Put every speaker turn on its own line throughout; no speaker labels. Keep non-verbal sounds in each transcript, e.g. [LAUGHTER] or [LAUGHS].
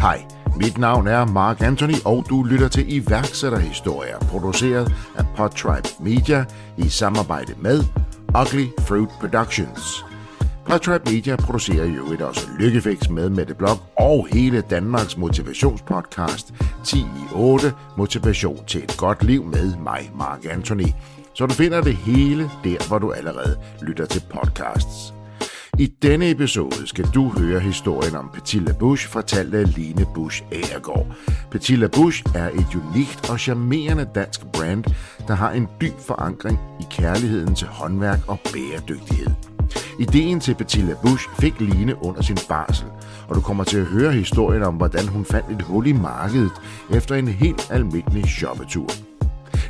Hej, mit navn er Mark Anthony, og du lytter til iværksætterhistorier, produceret af Podtribe Media i samarbejde med Ugly Fruit Productions. Podtribe Media producerer jo et også Lykkefix med Mette Blok og hele Danmarks motivationspodcast 10 i 8 Motivation til et godt liv med mig, Mark Anthony. Så du finder det hele der, hvor du allerede lytter til podcasts. I denne episode skal du høre historien om Petit LaBouche, fortalt af Line Bush Agergaard. Petit LaBouche er et unikt og charmerende dansk brand, der har en dyb forankring i kærligheden til håndværk og bæredygtighed. Ideen til Petit LaBouche fik Line under sin barsel, og du kommer til at høre historien om, hvordan hun fandt et hul i markedet efter en helt almindelig shoppetur.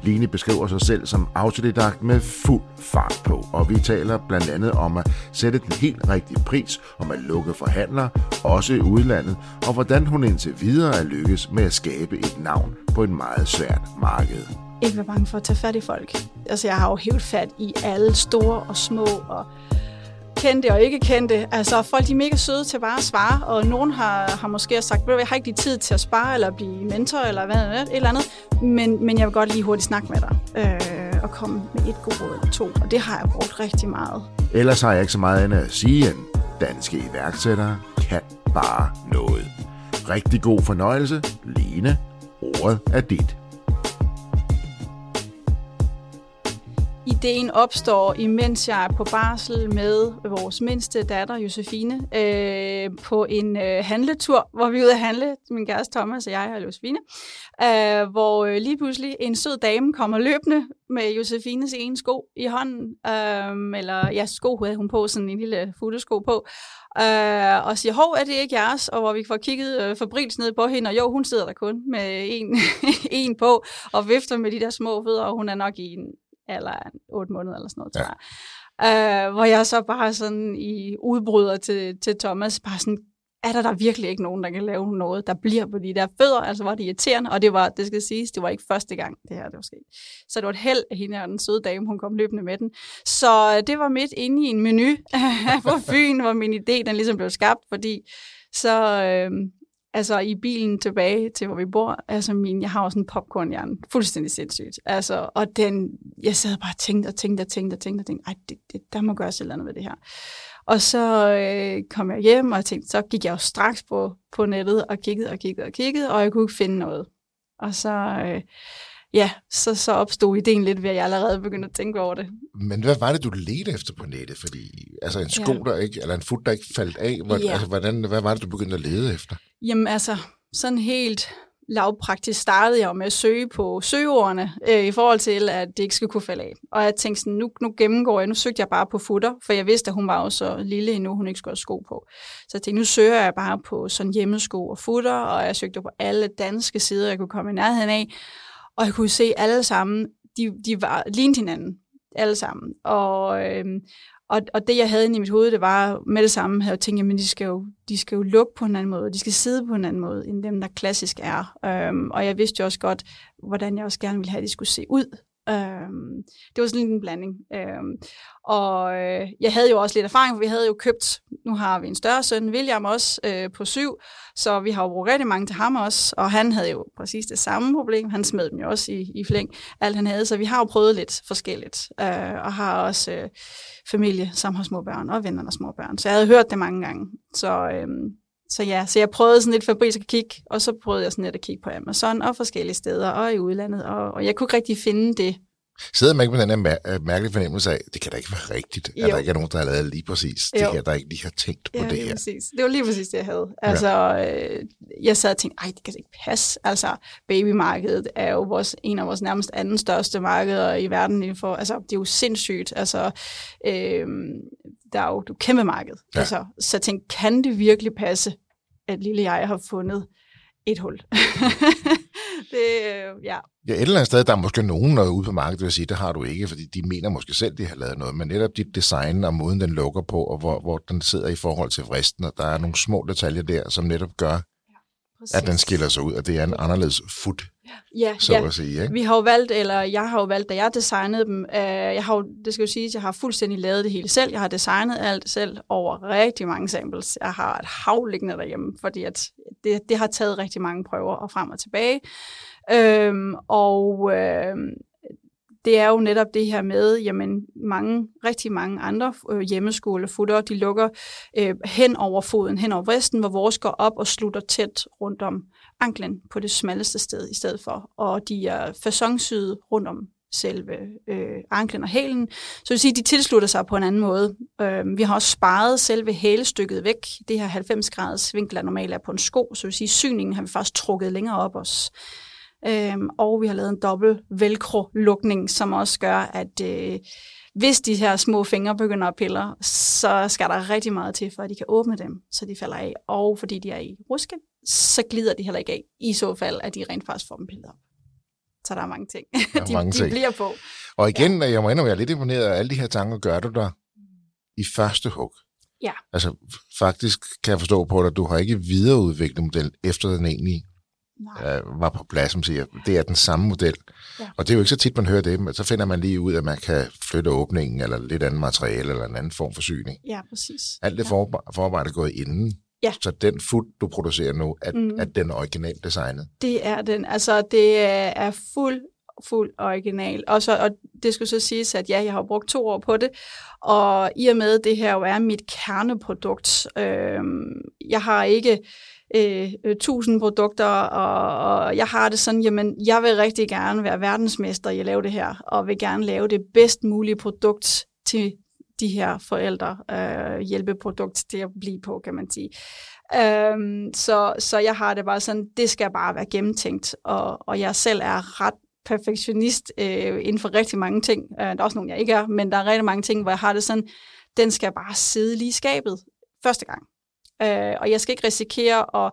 Line beskriver sig selv som autodidakt med fuld fart på, og vi taler blandt andet om at sætte den helt rigtige pris, om at lukke forhandlere, også i udlandet, og hvordan hun indtil videre er lykkes med at skabe et navn på et meget svært marked.
Ikke være bange for at tage fat i folk. Altså, jeg har jo helt fat i alle store og små, og kendte og ikke kendte. Altså, folk de er mega søde til bare at svare, og nogen har, har måske sagt, jeg har ikke lige tid til at spare, eller blive mentor, eller hvad et eller andet, men, men jeg vil godt lige hurtigt snakke med dig, øh, og komme med et godt råd eller to, og det har jeg brugt rigtig meget.
Ellers har jeg ikke så meget andet at sige, end danske iværksættere kan bare noget. Rigtig god fornøjelse. Line, ordet er dit.
Ideen opstår, imens jeg er på barsel med vores mindste datter, Josefine, øh, på en øh, handletur, hvor vi er ude at handle, min kæreste Thomas og jeg og Josefine, øh, hvor øh, lige pludselig en sød dame kommer løbende med Josefines ene sko i hånden, øh, eller ja, sko havde hun på, sådan en lille futtesko på, øh, og siger, hov, er det ikke jeres? Og hvor vi får kigget øh, fabrils ned på hende, og jo, hun sidder der kun med en, [LAUGHS] en på, og vifter med de der små fødder, og hun er nok i en eller 8 måneder eller sådan noget, tror jeg. Øh, hvor jeg så bare sådan i udbryder til, til Thomas, bare sådan, er der der virkelig ikke nogen, der kan lave noget, der bliver på de der fødder? Altså var det irriterende, og det var, det skal siges, det var ikke første gang, det her det var sket. Så det var et held, at hende og den søde dame, hun kom løbende med den. Så det var midt inde i en menu [LAUGHS] på Fyn, hvor min idé, den ligesom blev skabt, fordi så, øh, altså i bilen tilbage til, hvor vi bor, altså min, jeg har også en popcornhjerne, fuldstændig sindssygt. Altså, og den, jeg sad bare og tænkte og tænkte og tænkte og tænkte og tænkte, ej, det, det, der må gøres et eller andet med det her. Og så øh, kom jeg hjem og tænkte, så gik jeg jo straks på, på nettet og kiggede og kiggede og kiggede, og jeg kunne ikke finde noget. Og så, øh, ja, så, så opstod ideen lidt ved, at jeg allerede begyndte at tænke over det.
Men hvad var det, du ledte efter på nettet? Fordi, altså en sko, ja. der ikke, eller en fod, der ikke faldt af, hvordan, ja. altså, hvordan, hvad var det, du begyndte at lede efter?
Jamen altså, sådan helt lavpraktisk startede jeg med at søge på søgeordene øh, i forhold til, at det ikke skulle kunne falde af. Og jeg tænkte sådan, nu, nu gennemgår jeg, nu søgte jeg bare på futter, for jeg vidste, at hun var jo så lille endnu, hun ikke skulle have sko på. Så jeg tænkte, nu søger jeg bare på sådan hjemmesko og futter, og jeg søgte på alle danske sider, jeg kunne komme i nærheden af. Og jeg kunne se alle sammen, de, de var lignende hinanden, alle sammen. Og, øhm, og, og det, jeg havde inde i mit hoved, det var med det samme, havde jeg tænkt, men de skal, jo, de skal jo lukke på en anden måde, de skal sidde på en anden måde, end dem, der klassisk er. Øhm, og jeg vidste jo også godt, hvordan jeg også gerne ville have, at de skulle se ud. Øhm, det var sådan en blanding. Øhm, og øh, jeg havde jo også lidt erfaring, for vi havde jo købt, nu har vi en større søn, William også, øh, på syv, så vi har jo brugt rigtig mange til ham også, og han havde jo præcis det samme problem. Han smed dem jo også i, i flæng, alt han havde, så vi har jo prøvet lidt forskelligt, øh, og har også øh, familie, som har små børn, og venner, der små børn. Så jeg havde hørt det mange gange. Så, øh, så ja, så jeg prøvede sådan lidt fabrisk at kigge, og så prøvede jeg sådan lidt at kigge på Amazon og forskellige steder og i udlandet, og, og jeg kunne ikke rigtig finde det,
Sidder man ikke med den her mær- mærkelige fornemmelse af, det kan da ikke være rigtigt, jo. at der ikke er nogen, der har lavet lige præcis jo. det her, der ikke lige har tænkt på
ja,
det her.
Præcis. Det var lige præcis det, jeg havde. Altså, ja. øh, jeg sad og tænkte, ej, det kan ikke passe. Altså, babymarkedet er jo vores, en af vores nærmest anden største markeder i verden. For, altså, det er jo sindssygt. Altså, øh, der er jo et kæmpe marked. Ja. Altså, så jeg tænkte, kan det virkelig passe, at lille jeg har fundet et hul? [LAUGHS] det, øh, ja.
Ja, et eller andet sted, der er måske nogen der er ude på markedet, vil sige, det har du ikke, fordi de mener måske selv, de har lavet noget, men netop dit design og måden, den lukker på, og hvor, hvor den sidder i forhold til vristen, og der er nogle små detaljer der, som netop gør, ja, at den skiller sig ud, at det er en anderledes foot,
ja,
så
ja.
at sige. Ikke?
Vi har jo valgt, eller jeg har jo valgt, da jeg designede dem, øh, jeg har jo, det skal jo sige, at jeg har fuldstændig lavet det hele selv. Jeg har designet alt selv over rigtig mange samples. Jeg har et hav liggende derhjemme, fordi at det, det har taget rigtig mange prøver og frem og tilbage. Øhm, og øh, det er jo netop det her med, jamen mange, rigtig mange andre øh, hjemmeskolefutter, de lukker øh, hen over foden, hen over vristen, hvor vores går op og slutter tæt rundt om anklen på det smalleste sted i stedet for. Og de er fasonsyde rundt om selve øh, anklen og hælen. Så det vil sige, at de tilslutter sig på en anden måde. Øh, vi har også sparet selve hælestykket væk. Det her 90 graders vinkel, der normalt er på en sko, så det vil sige, at syningen har vi faktisk trukket længere op os. Øhm, og vi har lavet en dobbelt velcro-lukning, som også gør, at øh, hvis de her små fingre begynder at pille, så skal der rigtig meget til, for at de kan åbne dem, så de falder af. Og fordi de er i ruske, så glider de heller ikke af, i så fald, at de rent faktisk får dem pillet op. Så der er mange ting,
er [LAUGHS]
de,
mange
de
ting.
bliver på.
Og igen, ja. jeg må indrømme, jeg er lidt imponeret af alle de her tanker, gør du der i første hug.
Ja.
Altså, faktisk kan jeg forstå på dig, at du har ikke videreudviklet modellen, efter den egentlig. Øh, var på plads, som siger, det er den samme model.
Ja.
Og det er jo ikke så tit, man hører det, men så finder man lige ud, at man kan flytte åbningen, eller lidt andet materiale, eller en anden form for syning.
Ja, præcis.
Alt det
ja.
forarbejde, er gået inden.
Ja.
Så den fod, du producerer nu,
Mhm.
at den er originalt designet.
Det er den. Altså, det er, er fuld fuld original. Og, så, og det skulle så siges, at ja, jeg har brugt to år på det, og i og med, det her jo er mit kerneprodukt, øh, jeg har ikke Øh, øh, tusind produkter, og, og jeg har det sådan, jamen, jeg vil rigtig gerne være verdensmester i at lave det her, og vil gerne lave det bedst mulige produkt til de her forældre, øh, hjælpeprodukt til at blive på, kan man sige. Øhm, så, så jeg har det bare sådan, det skal bare være gennemtænkt, og, og jeg selv er ret perfektionist øh, inden for rigtig mange ting. Øh, der er også nogle, jeg ikke er, men der er rigtig mange ting, hvor jeg har det sådan, den skal bare sidde lige i skabet første gang. Øh, og jeg skal ikke risikere at,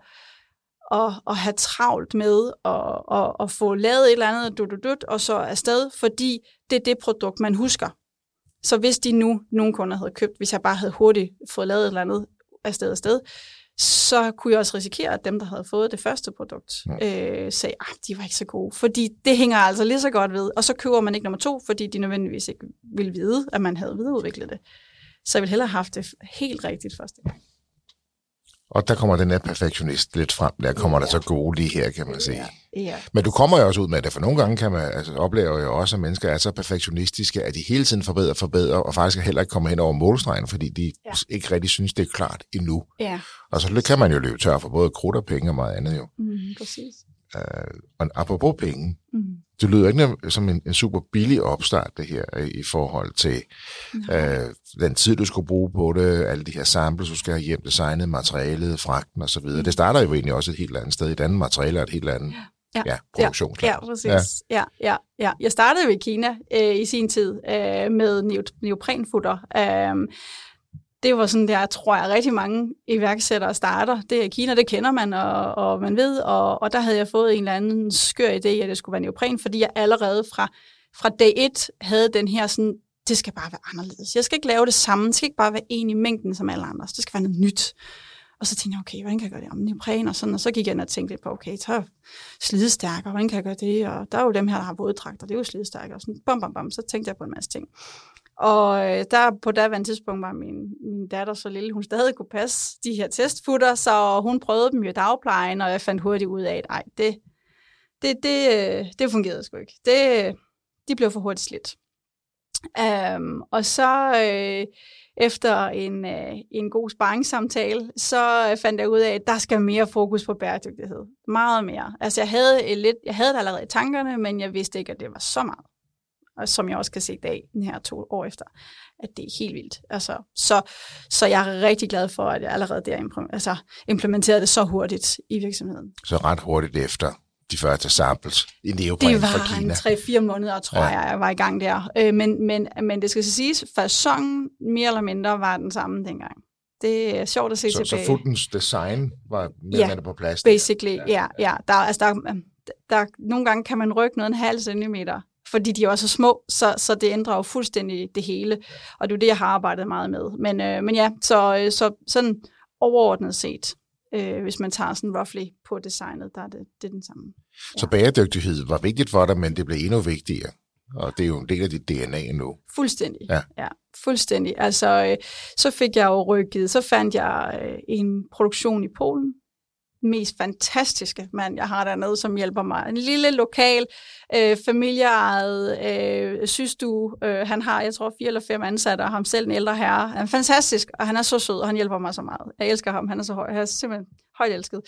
at, at have travlt med at, at, at få lavet et eller andet, dut, dut, dut, og så afsted, fordi det er det produkt, man husker. Så hvis de nu, nogle kunder havde købt, hvis jeg bare havde hurtigt fået lavet et eller andet afsted afsted, så kunne jeg også risikere, at dem, der havde fået det første produkt, øh, sagde, at de var ikke så gode. Fordi det hænger altså lige så godt ved. Og så køber man ikke nummer to, fordi de nødvendigvis ikke ville vide, at man havde videreudviklet det. Så jeg ville hellere have haft det helt rigtigt første gang.
Og der kommer den her perfektionist lidt frem. Der kommer ja. der så gode lige her, kan man sige.
Ja. ja.
Men du kommer jo også ud med det, for nogle gange kan man altså, opleve jo også, at mennesker er så perfektionistiske, at de hele tiden forbedrer og forbedrer, og faktisk heller ikke kommer hen over målstregen, fordi de ja. ikke rigtig synes, det er klart endnu.
Ja.
Og så kan man jo løbe tør for både krudt og penge og meget andet jo.
Mm, præcis.
Uh, og apropos penge,
mm.
det lyder ikke som en, en super billig opstart, det her, i forhold til uh, den tid, du skulle bruge på det, alle de her samples, du skal have hjem, designet, materialet, fragten osv. Mm. Det starter jo egentlig også et helt andet sted. Et andet materiale er et helt andet
ja.
Ja, produktionsland.
Ja, præcis. Ja. Ja, ja, ja. Jeg startede jo i Kina øh, i sin tid øh, med neoprenfutter. Øh, det var sådan der, tror jeg, rigtig mange iværksættere starter. Det er Kina, det kender man, og, og man ved, og, og der havde jeg fået en eller anden skør idé, at det skulle være neopren, fordi jeg allerede fra, fra dag et havde den her sådan, det skal bare være anderledes. Jeg skal ikke lave det samme, det skal ikke bare være en i mængden som alle andre, det skal være noget nyt. Og så tænkte jeg, okay, hvordan kan jeg gøre det? Om neopren og sådan, og så gik jeg ind og tænkte lidt på, okay, så slidestærkere, hvordan kan jeg gøre det, og der er jo dem her, der har våddragter, det er jo slidestærkere, og sådan, bam, bam, bam, så tænkte jeg på en masse ting. Og øh, der på daværende tidspunkt var min, min datter så lille, hun stadig kunne passe de her testfutter, så hun prøvede dem jo i dagplejen, og jeg fandt hurtigt ud af, at ej, det, det, det, øh, det fungerede sgu ikke. Det, de blev for hurtigt slidt. Um, og så øh, efter en, øh, en god sparringssamtale, så øh, fandt jeg ud af, at der skal mere fokus på bæredygtighed. Meget mere. Altså jeg havde, lidt, jeg havde det allerede i tankerne, men jeg vidste ikke, at det var så meget og som jeg også kan se i dag, den her to år efter, at det er helt vildt. Altså, så, så jeg er rigtig glad for, at jeg allerede der altså, implementerede det så hurtigt i virksomheden.
Så ret hurtigt efter de første samples i neopren
Det
fra Kina.
var 3-4 måneder, tror ja. jeg, jeg var i gang der. Men, men, men det skal så siges, fasongen mere eller mindre var den samme dengang. Det er sjovt at se
så,
tilbage.
Så futtens design var mere
ja,
på plads?
basically, ja. ja, ja. Der, altså, der, der, nogle gange kan man rykke noget en halv centimeter fordi de er også så små, så, så det ændrer jo fuldstændig det hele. Og det er jo det, jeg har arbejdet meget med. Men, øh, men ja, så, så sådan overordnet set, øh, hvis man tager sådan roughly på designet, der er det, det er den samme.
Ja. Så bæredygtighed var vigtigt for dig, men det blev endnu vigtigere. Og det er jo en del af dit DNA nu.
Fuldstændig.
Ja.
ja fuldstændig. Altså, øh, så fik jeg jo rykket, så fandt jeg øh, en produktion i Polen, mest fantastiske mand, jeg har dernede, som hjælper mig. En lille lokal, øh, familieejet øh, systue. Øh, han har, jeg tror, fire eller fem ansatte, og ham selv en ældre herre. Han er fantastisk, og han er så sød, og han hjælper mig så meget. Jeg elsker ham, han er så høj. Jeg er simpelthen højt elsket.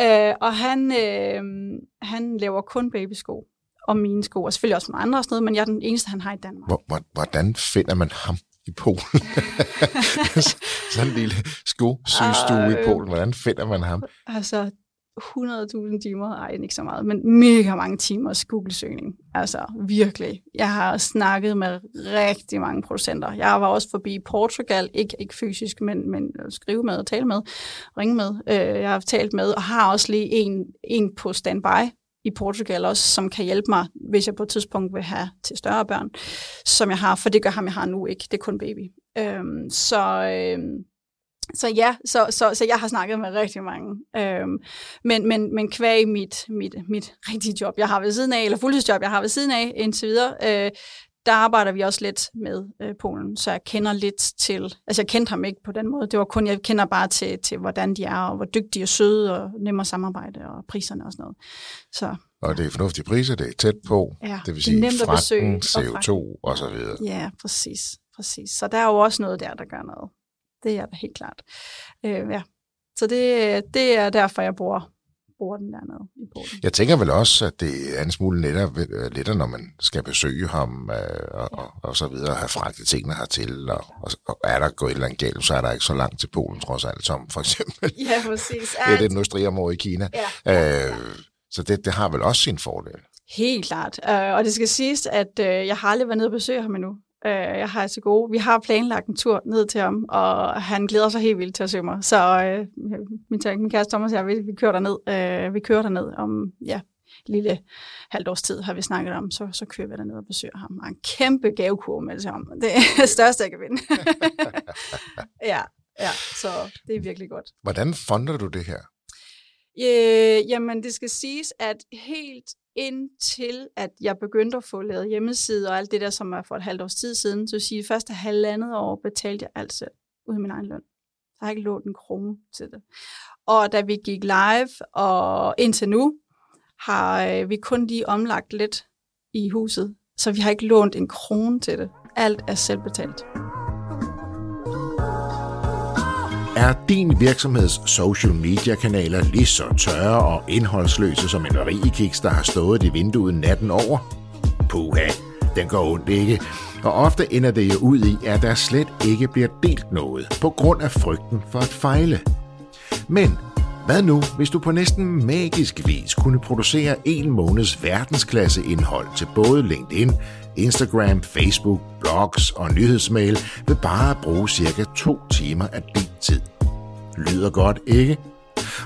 Øh, og han, øh, han laver kun babysko og mine sko, og selvfølgelig også nogle andre og sådan noget, men jeg er den eneste, han har i Danmark.
Hvordan finder man ham i Polen? [LAUGHS] Sådan en lille skosygestue i Polen, hvordan finder man ham?
Altså, 100.000 timer, ej, ikke så meget, men mega mange timer Google-søgning. Altså, virkelig. Jeg har snakket med rigtig mange producenter. Jeg var også forbi Portugal, ikke, ikke fysisk, men, men skrive med og tale med, ringe med. Øh, jeg har talt med, og har også lige en, en på standby, i Portugal også, som kan hjælpe mig, hvis jeg på et tidspunkt vil have til større børn, som jeg har, for det gør ham, jeg har nu ikke. Det er kun baby. Øhm, så, øhm, så ja, så, så, så jeg har snakket med rigtig mange. Øhm, men, men, men kvæg mit, mit, mit rigtige job, jeg har ved siden af, eller fuldtidsjob, jeg har ved siden af indtil videre, øh, der arbejder vi også lidt med øh, Polen, så jeg kender lidt til, altså jeg kendte ham ikke på den måde, det var kun, jeg kender bare til, til hvordan de er, og hvor dygtige og søde, og nemme at samarbejde, og priserne og sådan noget. Så,
og det er fornuftige priser, det er tæt på,
ja,
det vil sige det fragten, CO2 og så videre.
Ja, præcis, præcis. Så der er jo også noget der, der gør noget. Det er da helt klart. Øh, ja. Så det, det er derfor, jeg bruger bruger den dernede i Polen.
Jeg tænker vel også, at det er en smule lettere, lettere når man skal besøge ham øh, og, ja. og, og så videre, have fragtet tingene hertil, og, og, og er der gået et eller andet galt, så er der ikke så langt til Polen trods alt, som for eksempel
ja, præcis. [LAUGHS]
er det industriområde i Kina. Ja. Øh, så det, det har vel også sin fordel.
Helt klart. Uh, og det skal siges, at uh, jeg har aldrig været nede og besøge ham endnu. Uh, jeg har til gode. Vi har planlagt en tur ned til ham, og han glæder sig helt vildt til at se mig. Så uh, min, min kæreste Thomas og jeg, vi, vi kører derned. Uh, vi kører derned om ja, lille halvt års tid, har vi snakket om. Så, så kører vi derned og besøger ham. Og en kæmpe gavekurve med til ham. Det er [LAUGHS] det største, jeg kan vinde. [LAUGHS] ja, ja, så det er virkelig godt.
Hvordan fonder du det her?
Øh, jamen, det skal siges, at helt indtil, at jeg begyndte at få lavet hjemmeside og alt det der, som er for et halvt års tid siden, så vil sige, første halvandet år betalte jeg alt selv ud af min egen løn. Så har jeg ikke lånt en krone til det. Og da vi gik live, og indtil nu, har øh, vi kun lige omlagt lidt i huset, så vi har ikke lånt en krone til det. Alt er selvbetalt.
Er din virksomheds social media kanaler lige så tørre og indholdsløse som en rigekiks, der har stået i vinduet natten over? Puha, den går ondt ikke. Og ofte ender det jo ud i, at der slet ikke bliver delt noget, på grund af frygten for at fejle. Men hvad nu, hvis du på næsten magisk vis kunne producere en måneds verdensklasse indhold til både LinkedIn, Instagram, Facebook, blogs og nyhedsmail vil bare bruge cirka to timer af din tid. Lyder godt, ikke?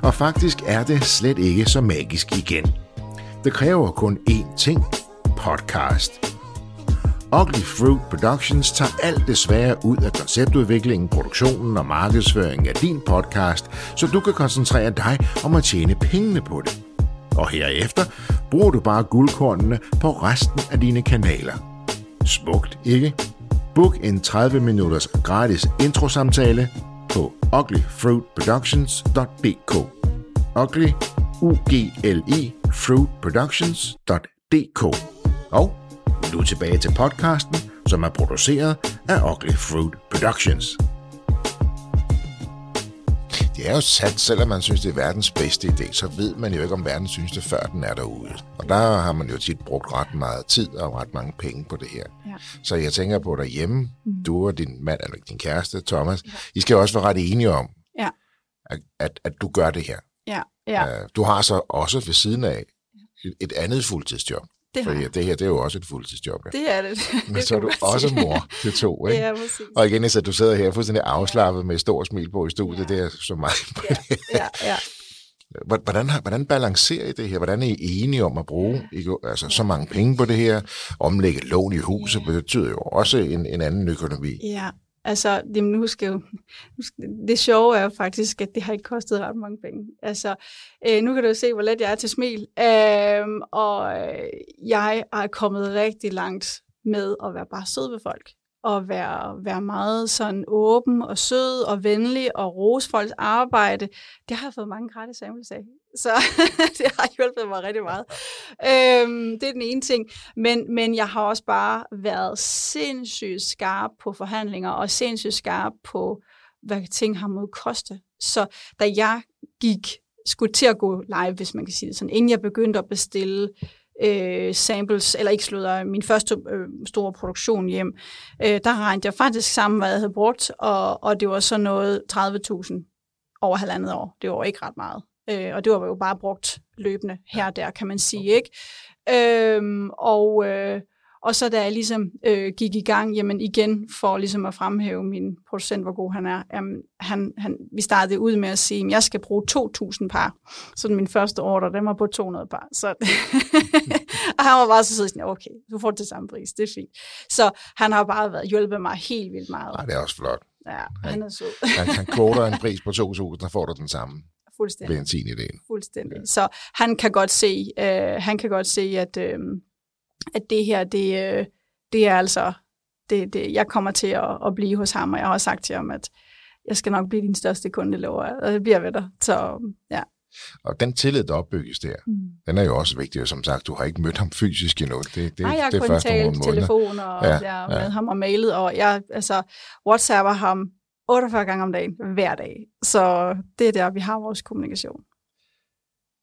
Og faktisk er det slet ikke så magisk igen. Det kræver kun én ting. Podcast. Ugly Fruit Productions tager alt det svære ud af konceptudviklingen, produktionen og markedsføringen af din podcast, så du kan koncentrere dig om at tjene pengene på det. Og herefter bruger du bare guldkornene på resten af dine kanaler. Smukt, ikke? Book en 30 minutters gratis introsamtale på uglyfruitproductions.dk Ugly, u g l i fruitproductions.dk Og nu tilbage til podcasten, som er produceret af Ugly Fruit Productions. Det er jo sat, selvom man synes, det er verdens bedste idé, så ved man jo ikke, om verden synes det, før den er derude. Og der har man jo tit brugt ret meget tid og ret mange penge på det her. Ja. Så jeg tænker på derhjemme, mm. du og din mand, eller din kæreste, Thomas, ja. I skal jo også være ret enige om, ja. at, at, at du gør det her.
Ja. Ja.
Uh, du har så også ved siden af et, et andet fuldtidsjob. Det, har. det her det er jo også et fuldtidsjob. Ja.
Det er det.
Men [LAUGHS] så er du også sige. mor til to. [LAUGHS] Ikke?
Ja, præcis.
Og igen, så du sidder her fuldstændig afslappet med et stort smil på i studiet. Ja. Det er så meget
ja, ja, ja.
Hvordan, hvordan balancerer I det her? Hvordan er I enige om at bruge ikke, altså, så mange penge på det her? Omlægge lån i huset ja. betyder jo også en, en anden økonomi.
Ja, Altså, det, nu skal jo, det sjove er jo faktisk, at det har ikke kostet ret mange penge. Altså, øh, nu kan du jo se, hvor let jeg er til smil. Øhm, øh, og jeg er kommet rigtig langt med at være bare sød ved folk. og være, være meget sådan åben og sød og venlig og rose folks arbejde, det har jeg fået mange gratis samples af. Så [LAUGHS] det har hjulpet mig rigtig meget. Øhm, det er den ene ting. Men, men jeg har også bare været sindssygt skarp på forhandlinger og sindssygt skarp på, hvad ting har mod koste. Så da jeg gik, skulle til at gå live, hvis man kan sige det sådan, inden jeg begyndte at bestille øh, samples, eller ikke slutter, min første øh, store produktion hjem, øh, der regnede jeg faktisk sammen, hvad jeg havde brugt, og, og det var så noget 30.000 over halvandet år. Det var ikke ret meget. Øh, og det var jo bare brugt løbende her og der, kan man sige. ikke. Øh, og, øh, og så da jeg ligesom øh, gik i gang, jamen igen for ligesom at fremhæve min producent, hvor god han er, jamen, han, han, vi startede ud med at sige, at jeg skal bruge 2.000 par. Så min første ordre, den var på 200 par. Så [LAUGHS] og han var bare så sådan, okay, du får det samme pris, det er fint. Så han har bare været hjulpet mig helt vildt meget.
Nej, det er også flot.
Ja, han er sød.
han, han kvoter en pris på 2.000, der får du den samme.
Fuldstændig.
Det.
Fuldstændig. Ja. Så han kan godt se, øh, han kan godt se, at, øh, at det her, det, øh, det er altså, det, det, jeg kommer til at, at blive hos ham, og jeg har også sagt til ham, at jeg skal nok blive din største kunde, lover og det bliver ved dig. Så ja.
Og den tillid, der opbygges der, mm. den er jo også vigtig. Og som sagt, du har ikke mødt ham fysisk endnu. Det, det,
Nej, jeg har kun talt telefon og ja, ja. med ham og mailet, og jeg altså, whatsapper ham 48 gange om dagen, hver dag. Så det er der, vi har vores kommunikation.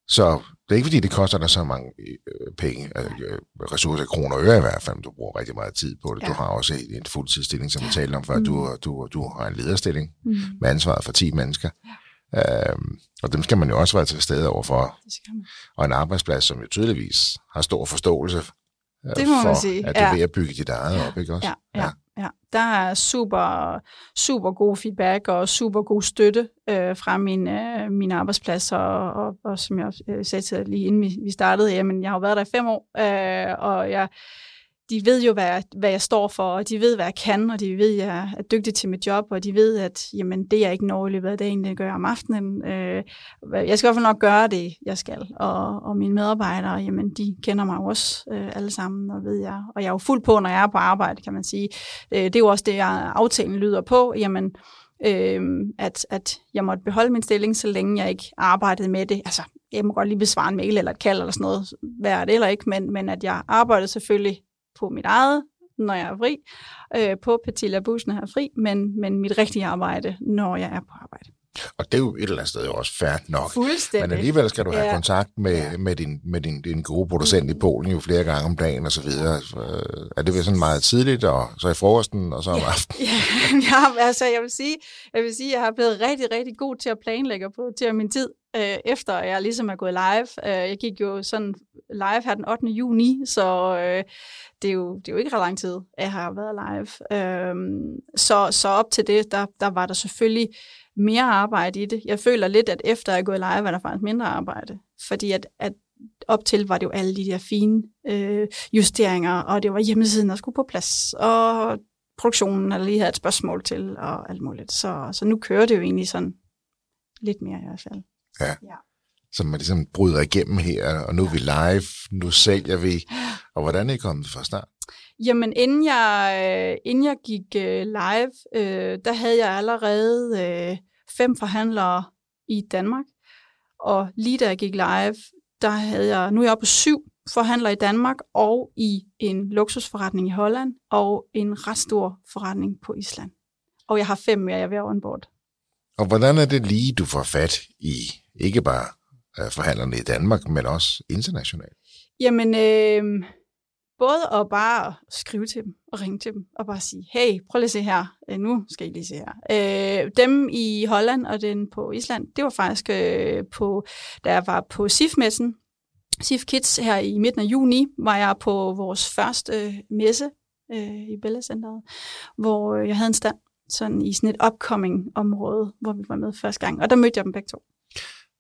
Så det er ikke fordi, det koster dig så mange øh, penge, øh, ressourcer, kroner og øre i hvert fald, du bruger rigtig meget tid på det. Ja. Du har også en fuldtidsstilling, som vi talte om før. Mm. Du, du, du har en lederstilling mm. med ansvaret for 10 mennesker. Ja. Øhm, og dem skal man jo også være til stede overfor. Det skal man. Og en arbejdsplads, som jo tydeligvis har stor forståelse øh,
det må
for,
man sige.
at du er ved at bygge dit eget op, ikke også?
Ja, ja. Ja, Ja, der er super, super god feedback og super god støtte øh, fra min, øh, min arbejdsplads, og, og, og som jeg øh, sagde til lige inden vi, vi startede, jamen jeg har jo været der i fem år, øh, og jeg, de ved jo, hvad jeg, hvad jeg står for, og de ved, hvad jeg kan, og de ved, at jeg er dygtig til mit job, og de ved, at jamen, det, jeg ikke når i løbet af dagen, det gør jeg om aftenen. Øh, jeg skal i hvert fald nok gøre det, jeg skal. Og, og mine medarbejdere, jamen, de kender mig også øh, alle sammen, og ved jeg. Og jeg er jo fuld på, når jeg er på arbejde, kan man sige. Øh, det er jo også det, jeg aftalen lyder på. Jamen, øh, at, at jeg måtte beholde min stilling, så længe jeg ikke arbejdede med det. Altså, jeg må godt lige besvare en mail eller et kald eller sådan noget, hvad er det eller ikke, men, men at jeg arbejdede selvfølgelig på mit eget, når jeg er fri, øh, på Petilla Bus, når jeg er fri, men, men mit rigtige arbejde, når jeg er på arbejde.
Og det er jo et eller andet sted også fair nok.
Fuldstændig.
Men alligevel skal du have
Ja.
kontakt med,
Ja.
med, din, med din, din gode producent i Polen jo flere gange om dagen og så videre. Øh, Er det vel sådan meget tidligt, og så i frokosten, og så om aftenen? [LAUGHS]
Ja, ja, altså jeg vil sige, jeg vil sige, jeg har blevet rigtig, rigtig god til at planlægge og prioritere min tid, øh, efter jeg ligesom er gået live. Øh, jeg gik jo sådan live her den 8. juni, så øh, det, er jo, det er jo ikke ret lang tid, at jeg har været live. Øh, så, så op til det, der, der var der selvfølgelig mere arbejde i det. Jeg føler lidt, at efter jeg er gået live, er der faktisk mindre arbejde. Fordi at, at op til var det jo alle de der fine øh, justeringer, og det var hjemmesiden, der skulle på plads, og produktionen, der lige havde et spørgsmål til, og alt muligt. Så, så nu kører det jo egentlig sådan lidt mere i hvert fald.
Ja.
ja.
Så man ligesom bryder igennem her, og nu er vi live, nu sælger vi. Og hvordan er I kommet fra start?
Jamen, inden jeg, øh, inden jeg gik øh, live, øh, der havde jeg allerede øh, fem forhandlere i Danmark. Og lige da jeg gik live, der havde jeg, nu er jeg oppe på syv forhandlere i Danmark, og i en luksusforretning i Holland, og en ret stor forretning på Island. Og jeg har fem mere, jeg vil have onboard.
Og hvordan er det lige, du får fat i ikke bare øh, forhandlerne i Danmark, men også internationalt?
Jamen, øh, både at bare skrive til dem og ringe til dem og bare sige, hey, prøv lige at se her, øh, nu skal I lige se her. Øh, dem i Holland og den på Island, det var faktisk øh, på, da jeg var på SIF-messen, SIF Kids her i midten af juni, var jeg på vores første øh, messe øh, i Bella Centeret, hvor øh, jeg havde en stand sådan i sådan et upcoming område, hvor vi var med første gang, og der mødte jeg dem begge to.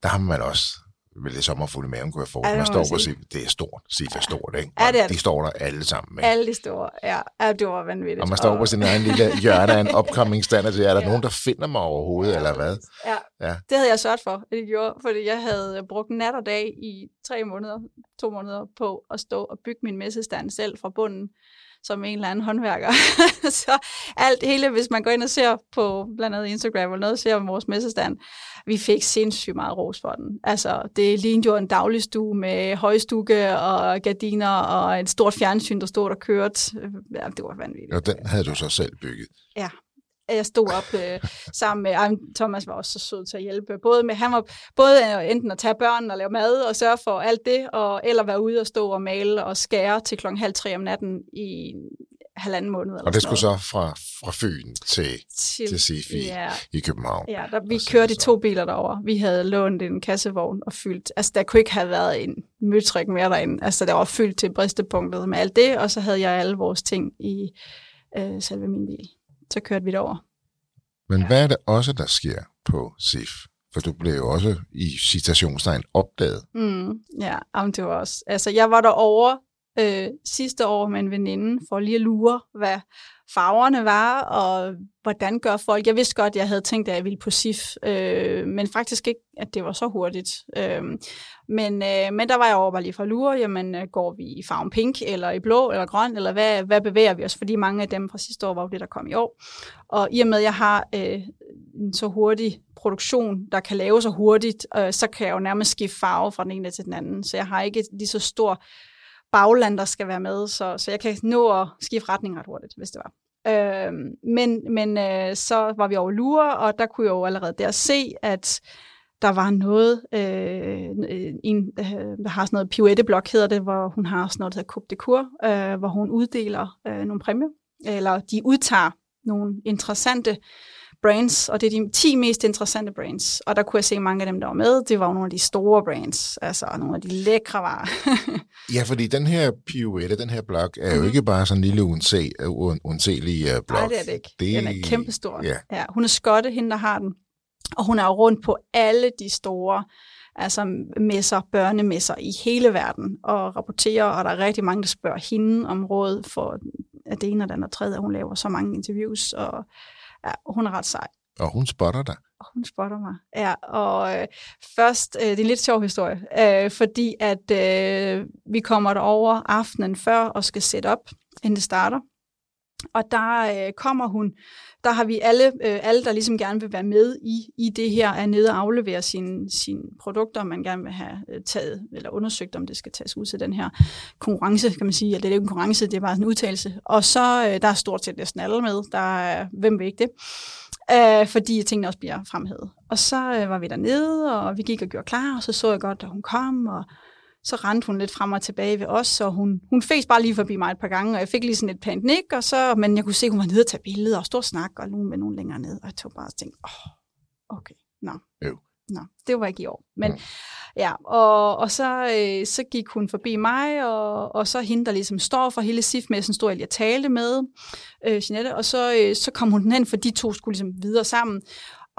Der har man også vel det sommerfuld i maven, kunne jeg.
Ja, det
man står på sig, det er stort. SIF er stort, ikke?
Ja, det er
Og De står der alle sammen. Ikke?
Alle de store, ja, ja det var vanvittigt.
Og man står på sin egen lille hjørne af en upcoming stand, og er der
Ja.
nogen, der finder mig overhovedet, eller hvad?
Ja,
Ja.
det havde jeg sørget for, at det gjorde, fordi jeg havde brugt nat og dag i tre måneder, to måneder på at stå og bygge min messestand selv fra bunden. Som en eller anden håndværker. [LAUGHS] så alt hele, hvis man går ind og ser på blandt andet Instagram eller noget, ser om vores messestand, vi fik sindssygt meget ros for den. Altså, det lignede jo en dagligstue med højstukke og gardiner og et stort fjernsyn, der stod og kørte. Ja, det var vanvittigt.
Og den havde du så selv bygget?
Ja, jeg stod op øh, sammen med, ej, Thomas var også så sød til at hjælpe, både med, han var både enten at tage børnene og lave mad og sørge for alt det, og, eller være ude og stå og male og skære til klokken halv tre om natten i halvanden måned. Eller
og det skulle så fra, fra Fyn til, til, til Sifi ja, i København.
Ja, der, vi kørte i to biler derover. Vi havde lånt en kassevogn og fyldt. Altså, der kunne ikke have været en møtrik mere derinde. Altså, der var fyldt til bristepunktet med alt det, og så havde jeg alle vores ting i øh, selve min bil så kørte vi derover.
Men ja. hvad er det også, der sker på SIF? For du blev jo også i citationstegn opdaget.
Mm, ja, jamen det var også. Altså, jeg var derovre øh, sidste år med en veninde for lige at lure, hvad farverne var, og hvordan gør folk. Jeg vidste godt, jeg havde tænkt, at jeg ville på SIF, øh, men faktisk ikke, at det var så hurtigt. Øh, men, øh, men der var jeg over bare lige for at lure, jamen øh, går vi i farven pink, eller i blå, eller grøn, eller hvad, hvad bevæger vi os? Fordi mange af dem fra sidste år var jo det, der kom i år. Og i og med, at jeg har øh, en så hurtig produktion, der kan lave så hurtigt, øh, så kan jeg jo nærmest skifte farve fra den ene til den anden. Så jeg har ikke lige så stor bagland, der skal være med, så, så jeg kan nå at skifte retning ret hurtigt, hvis det var. Øh, men men øh, så var vi over lure, og der kunne jeg jo allerede der se, at der var noget, øh, en, der har sådan noget pirouetteblok, hedder det, hvor hun har sådan noget, der hedder Coupe de Cour, øh, hvor hun uddeler øh, nogle præmier, eller de udtager nogle interessante brands, og det er de 10 mest interessante brands. Og der kunne jeg se mange af dem, der var med. Det var nogle af de store brands, altså nogle af de lækre varer. [LAUGHS]
ja, fordi den her pirouette, den her blog, er jo mm. ikke bare sådan en lille unse, unselig uh, blog.
Nej, det er det ikke. Det... Den er kæmpestor. Ja. Ja, hun er skotte, hende der har den. Og hun er jo rundt på alle de store altså messer, børnemesser i hele verden, og rapporterer, og der er rigtig mange, der spørger hende om råd for at det ene og det andet og tredje, hun laver så mange interviews, og Ja, hun er ret sej.
Og hun spotter dig.
Og hun spotter mig. Ja, og øh, først, øh, det er en lidt sjov historie, øh, fordi at øh, vi kommer derover aftenen før og skal sætte op, inden det starter. Og der øh, kommer hun, der har vi alle, øh, alle, der ligesom gerne vil være med i, i det her, er nede og aflevere sine, sin produkter, man gerne vil have øh, taget, eller undersøgt, om det skal tages ud til den her konkurrence, kan man sige. Eller det er ikke en konkurrence, det er bare en udtalelse. Og så, øh, der er stort set næsten alle med, der er, hvem vil ikke det? Øh, fordi tingene også bliver fremhævet. Og så øh, var vi dernede, og vi gik og gjorde klar, og så så jeg godt, at hun kom, og så rendte hun lidt frem og tilbage ved os, og hun, hun fæs bare lige forbi mig et par gange, og jeg fik lige sådan et panik, og så, men jeg kunne se, at hun var nede og tage billeder og stå og snakke, og nogen med nogen længere ned, og jeg tog bare og tænkte, åh, oh, okay, nå. No. Nå, det var ikke i år. Men mm. ja, og, og så, øh, så gik hun forbi mig, og, og så hende, der ligesom står for hele SIF-messen, stod jeg lige og talte med, øh, Jeanette, og så, øh, så kom hun hen, for de to skulle ligesom videre sammen.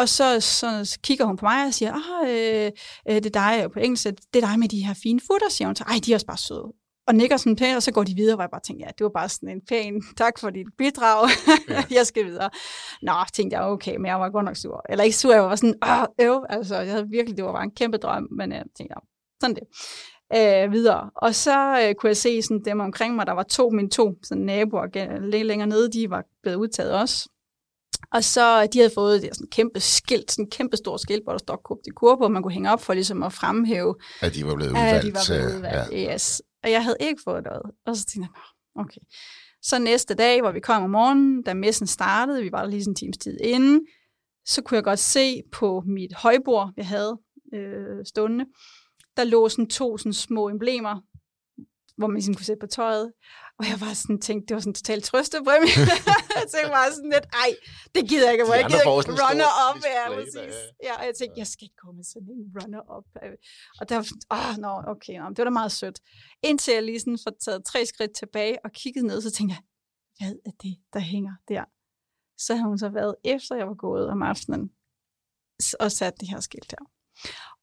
Og så, så kigger hun på mig og siger, ah, øh, øh, det er dig på engelsk, det er dig med de her fine futter, siger hun. Så, Ej, de er også bare søde. Og nikker sådan pænt, og så går de videre, hvor jeg bare tænker, ja, det var bare sådan en pæn, [LAUGHS] tak for dit bidrag, ja. [LAUGHS] jeg skal videre. Nå, tænkte jeg, okay, men jeg var godt nok sur. Eller ikke sur, jeg var sådan, åh, øv, altså, jeg havde virkelig, det var bare en kæmpe drøm, men jeg tænkte, ja, sådan det. Øh, videre. Og så øh, kunne jeg se sådan dem omkring mig, der var to, mine to sådan naboer lidt længere nede, de var blevet udtaget også. Og så de havde fået det sådan kæmpe skilt, sådan kæmpe stort skilt, hvor der står Coupe de Cour på, man kunne hænge op for ligesom at fremhæve.
At de var blevet udvalgt.
At de var blevet udvalgt, ja. yes. Og jeg havde ikke fået noget. Og så tænkte jeg, okay. Så næste dag, hvor vi kom om morgenen, da messen startede, vi var der lige sådan en times tid inden, så kunne jeg godt se på mit højbord, jeg havde øh, stående, der lå sådan to sådan små emblemer, hvor man ligesom kunne sætte på tøjet. Og jeg var sådan tænkte, det var sådan totalt trøstepræmie. [LAUGHS] jeg tænkte bare sådan lidt, ej, det gider jeg ikke, hvor jeg gider ikke runner-up. Ja, præcis. Ja, og jeg tænkte, jeg skal ikke komme med sådan en runner-up. Og der var sådan, åh, oh, no, okay, no, det var da meget sødt. Indtil jeg lige sådan får taget tre skridt tilbage og kigget ned, så tænkte jeg, hvad er det, der hænger der? Så har hun så været, efter jeg var gået om aftenen, og sat det her skilt her.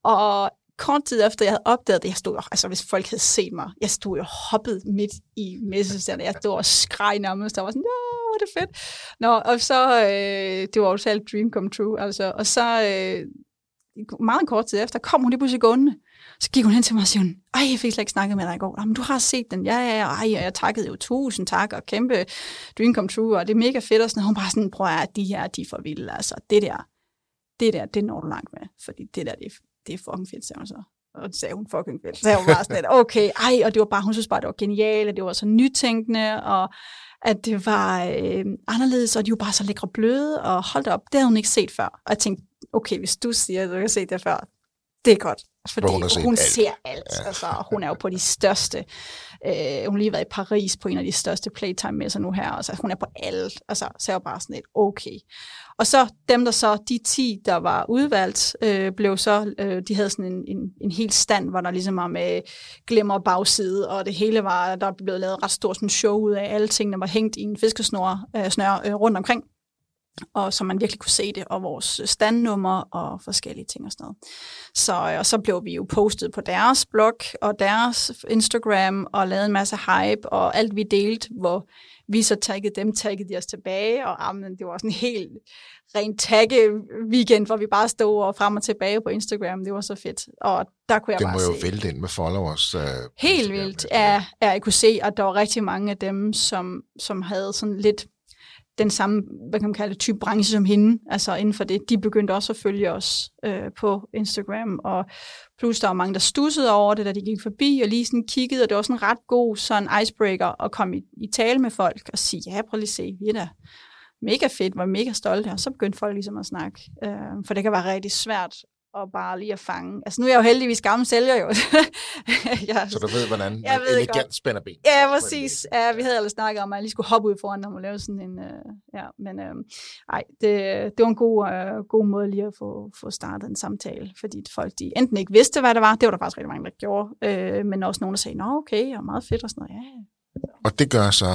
Og kort tid efter, jeg havde opdaget det, jeg stod altså hvis folk havde set mig, jeg stod jo hoppet midt i messestanden, jeg stod og skreg nærmest, der var sådan, ja, hvor det fedt. Nå, og så, øh, det var jo alt dream come true, altså, og så, øh, meget kort tid efter, kom hun lige pludselig gående, Så gik hun hen til mig og siger, ej, jeg fik slet ikke snakket med dig i går. Men du har set den, ja, ja, ja, ej, og jeg takkede jo. Tusind tak, og kæmpe dream come true, og det er mega fedt, og sådan Hun bare sådan, prøv at de her, de er for vilde, altså, det der, det der, det når du langt med, fordi det der, det, det er fucking fedt, sagde hun så. Og det sagde hun fucking fedt. Så var bare sådan lidt, okay, ej, og det var bare, hun synes bare, det var genialt, og det var så nytænkende, og at det var øh, anderledes, og de var bare så lækre bløde, og hold op, det havde hun ikke set før. Og jeg tænkte, okay, hvis du siger, at du har set det før, det er godt. Fordi hun, hun alt. ser alt. Ja. Altså, hun er jo på de største. Øh, hun har lige været i Paris på en af de største playtime-messer nu her. Altså, hun er på alt. Altså, så er jeg bare sådan et okay. Og så dem, der så, de 10, der var udvalgt, øh, blev så, øh, de havde sådan en, en, en hel stand, hvor der ligesom var med glimmer bagside, og det hele var, der blev lavet ret stort sådan show ud af, alle tingene var hængt i en fiskesnor øh, snør, øh, rundt omkring og så man virkelig kunne se det, og vores standnummer og forskellige ting og sådan noget. Så, og så blev vi jo postet på deres blog og deres Instagram og lavede en masse hype, og alt vi delte, hvor vi så taggede dem, taggede de os tilbage, og amen, det var sådan en helt ren tagge weekend, hvor vi bare stod og frem og tilbage på Instagram. Det var så fedt. Og der kunne jeg
det
bare
må
se.
jo vælte ind med followers. Uh,
Helt vildt, ja, ja. Jeg kunne se, at der var rigtig mange af dem, som, som havde sådan lidt den samme, hvad kan man kalde det, type branche som hende, altså inden for det, de begyndte også at følge os øh, på Instagram, og plus der var mange, der stussede over det, da de gik forbi, og lige sådan kiggede, og det var sådan en ret god sådan icebreaker at komme i, i tale med folk, og sige, ja, prøv lige at se, vi er da mega fedt, var mega stolte, og så begyndte folk ligesom at snakke, øh, for det kan være rigtig svært og bare lige at fange. Altså nu er jeg jo heldigvis gammel sælger jo. [LAUGHS]
jeg, så du ved, hvordan
jeg ved
elegant godt. spænder ben.
Ja, præcis. Ja, vi havde ellers snakket om, at jeg lige skulle hoppe ud foran dem og lave sådan en... Uh, ja, men uh, ej, det, det var en god, uh, god måde lige at få, få startet en samtale, fordi folk de enten ikke vidste, hvad det var, det var der faktisk rigtig mange, der gjorde, uh, men også nogen, der sagde, nå okay, og meget fedt og sådan noget. Ja.
Og det gør så,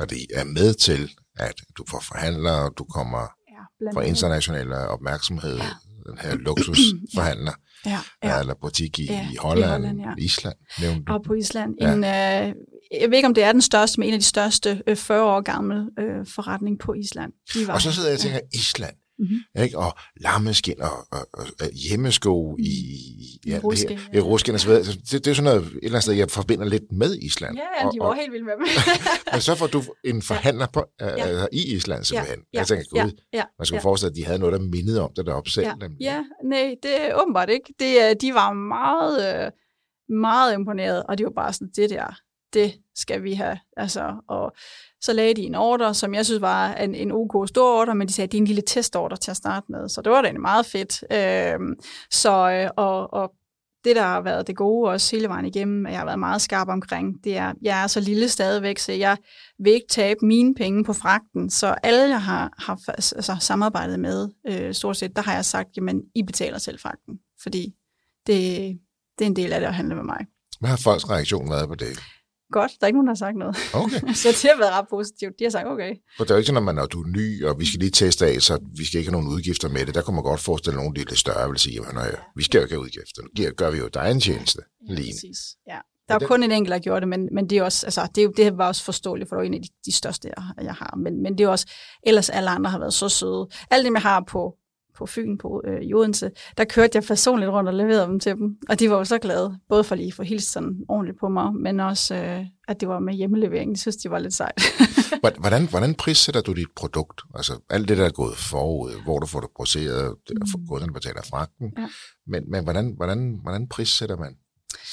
at det er med til, at du får forhandlere, og du kommer ja, for international opmærksomhed, ja den her luksusforhandler, [CLEARS THROAT] ja, ja. eller butik i, ja, i Holland, i Holland ja. Island, nævnte
du. Og på Island. Ja. En, øh, jeg ved ikke, om det er den største, men en af de største øh, 40 år gamle øh, forretning på Island.
Var, og så sidder jeg og tænker, ja. Island, Mm-hmm. Ikke? Og lammeskin og, og, og, hjemmesko i,
ja, ruskin,
det her, ja. ruskin og så videre. Det, det er sådan noget, et eller andet sted, jeg forbinder lidt med Island.
Ja, ja de var og, helt vilde med dem. [LAUGHS]
men så får du en forhandler på, ja. uh, i Island simpelthen. Ja. Jeg tænker, gud, ja. Ja. man skulle ja. forestille, at de havde noget, der mindede om det deroppe selv.
Ja, ja. nej, det er åbenbart ikke. Det, de var meget, øh, meget imponeret, og de var bare sådan, det der, det skal vi have. Altså, og så lagde de en order, som jeg synes var en, en OK stor order, men de sagde, at det er en lille testorder til at starte med. Så det var da meget fedt. Øhm, så, øh, og, og det, der har været det gode også hele vejen igennem, at jeg har været meget skarp omkring, det er, jeg er så lille stadigvæk, så jeg vil ikke tabe mine penge på fragten. Så alle, jeg har, har altså, samarbejdet med, øh, stort set, der har jeg sagt, jamen, I betaler selv fragten, fordi det, det er en del af det at handle med mig.
Hvad har folks reaktion været på det?
Godt. Der er ikke nogen, der har sagt noget.
Okay. [LAUGHS]
så det har været ret positivt. De har sagt, okay.
For det er jo ikke sådan, at man, når du er ny, og vi skal lige teste af, så vi skal ikke have nogen udgifter med det. Der kunne man godt forestille nogen, der er lidt større, vil sige, at vi skal jo ikke have udgifter. Nu gør vi jo dig en tjeneste. Ja, lige. præcis.
Ja. Der er jo kun en enkelt, der gjorde det, men, men det, er også, altså, det, er, det var også forståeligt, for det er en af de, de største, jeg, jeg har. Men, men det er også, ellers alle andre har været så søde. Alle dem, jeg har på på Fyn på øh, i Odense, der kørte jeg personligt rundt og leverede dem til dem. Og de var jo så glade, både for lige at få hilst sådan ordentligt på mig, men også, øh, at det var med hjemmelevering. De synes, de var lidt sejt. [LAUGHS]
hvordan, hvordan prissætter du dit produkt? Altså alt det, der er gået forud, hvor du får det produceret, det er mm. gået, når du betaler fragten. Ja. Men, men hvordan, hvordan, hvordan prissætter man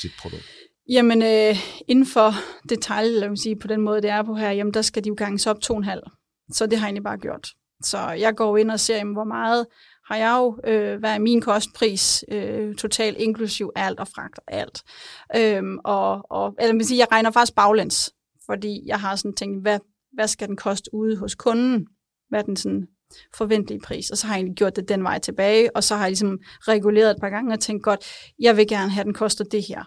sit produkt?
Jamen, øh, inden for detalj, lad mig sige, på den måde, det er på her, jamen, der skal de jo ganges op to en halv. Så det har jeg egentlig bare gjort. Så jeg går ind og ser, jamen, hvor meget har jeg jo, øh, hvad er min kostpris, øh, totalt inklusiv alt og fragt og alt. Øhm, og, og, eller man sige, jeg regner faktisk baglæns, fordi jeg har sådan tænkt, hvad, hvad skal den koste ude hos kunden? Hvad er den sådan forventelige pris? Og så har jeg egentlig gjort det den vej tilbage, og så har jeg ligesom reguleret et par gange og tænkt, godt, jeg vil gerne have, at den koster det her.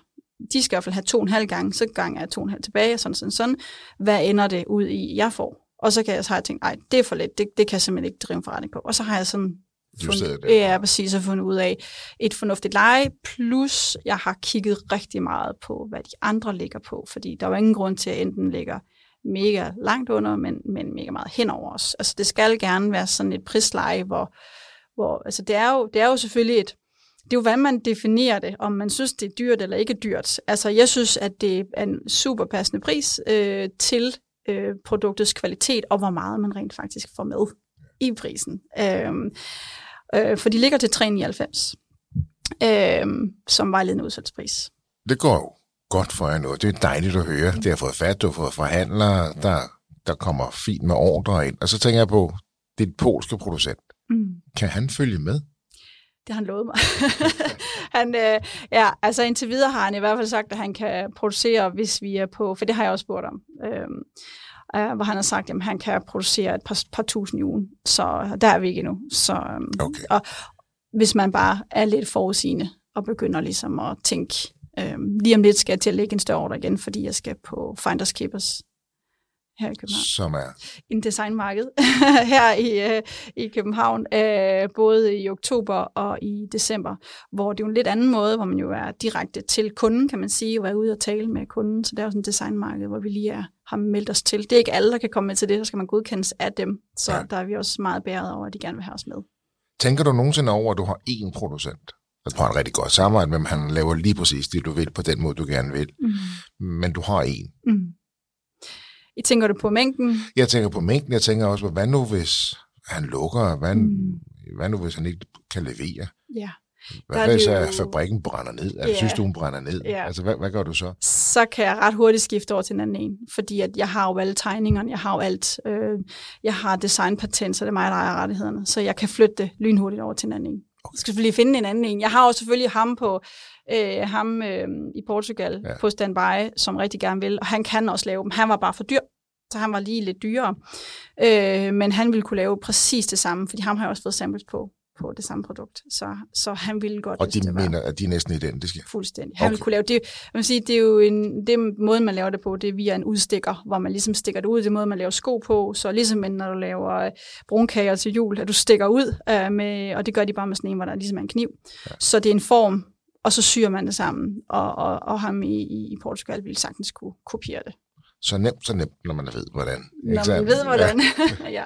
De skal i hvert fald have to og en halv gange, så gang er to og en halv tilbage, og sådan, sådan, sådan. Hvad ender det ud i, jeg får? Og så, kan jeg, så har jeg tænkt, nej, det er for lidt, det, det kan jeg simpelthen ikke drive en forretning på. Og så har jeg sådan fundet, det. Ja, præcis, og fundet ud af et fornuftigt leje, plus jeg har kigget rigtig meget på, hvad de andre ligger på, fordi der var ingen grund til, at enten ligger mega langt under, men, men mega meget hen over os. Altså det skal gerne være sådan et prisleje, hvor, hvor altså det er jo, det er jo selvfølgelig et, det er jo, hvordan man definerer det, om man synes, det er dyrt eller ikke dyrt. Altså, jeg synes, at det er en super passende pris øh, til øh, produktets kvalitet, og hvor meget man rent faktisk får med i prisen. Øh, øh, for de ligger til 399 øh, som vejledende udsalgspris.
Det går jo godt for jer nu. Det er dejligt at høre. Det har fået fat, du har fået forhandlere, der, der kommer fint med ordre ind. Og så tænker jeg på, det et polske producent. Mm. Kan han følge med?
Det har han lovet mig. [LAUGHS] han, øh, ja, altså indtil videre har han i hvert fald sagt, at han kan producere, hvis vi er på, for det har jeg også spurgt om, øh, øh, hvor han har sagt, at han kan producere et par, par tusind i ugen. Så der er vi ikke endnu. Så, øh, okay. og, hvis man bare er lidt forudsigende og begynder ligesom at tænke, øh, lige om lidt skal jeg til at lægge en større ordre igen, fordi jeg skal på Finders Keepers her i København.
Som er?
En designmarked [LAUGHS] her i, øh, i København, øh, både i oktober og i december, hvor det er jo en lidt anden måde, hvor man jo er direkte til kunden, kan man sige, og være ude og tale med kunden. Så det er jo sådan en designmarked, hvor vi lige er, har meldt os til. Det er ikke alle, der kan komme med til det, så skal man godkendes af dem. Så ja. der er vi også meget bæret over, at de gerne vil have os med.
Tænker du nogensinde over, at du har én producent? Du har en rigtig godt samarbejde med han laver lige præcis det, du vil, på den måde, du gerne vil. Mm. Men du har en. Mm.
I tænker du på mængden?
Jeg tænker på mængden. Jeg tænker også, hvad nu hvis han lukker? Hvad, mm. hvad nu hvis han ikke kan levere? Ja. Hvad hvis jo... fabrikken brænder ned? Altså, yeah. Synes du, hun brænder ned? Yeah. Altså, hvad, hvad gør du så?
Så kan jeg ret hurtigt skifte over til en anden en, fordi at jeg har jo alle tegningerne, jeg har jo alt, øh, jeg har designpatent, så det er mig, der ejer rettighederne, så jeg kan flytte det lynhurtigt over til en anden en. Okay. Jeg skal selvfølgelig finde en anden en. Jeg har jo selvfølgelig ham på øh, ham øh, i Portugal ja. på standby, som rigtig gerne vil, og han kan også lave dem. Han var bare for dyr, så han var lige lidt dyrere. Øh, men han ville kunne lave præcis det samme, fordi ham har jeg også fået samples på på det samme produkt. Så, så han ville godt...
Og de mener, at de er næsten identiske?
Fuldstændig. Han okay. ville kunne lave det. Man vil sige, det er jo en, det måde, man laver det på, det er via en udstikker, hvor man ligesom stikker det ud. Det er måde, man laver sko på. Så ligesom når du laver øh, brunkager til jul, at du stikker ud, uh, med, og det gør de bare med sådan en, hvor der ligesom er en kniv. Ja. Så det er en form, og så syr man det sammen, og, og, og ham i, i Portugal ville sagtens kunne kopiere det
så nemt, så nemt, når man ved, hvordan.
Når man ved, hvordan. Ja. [LAUGHS] ja.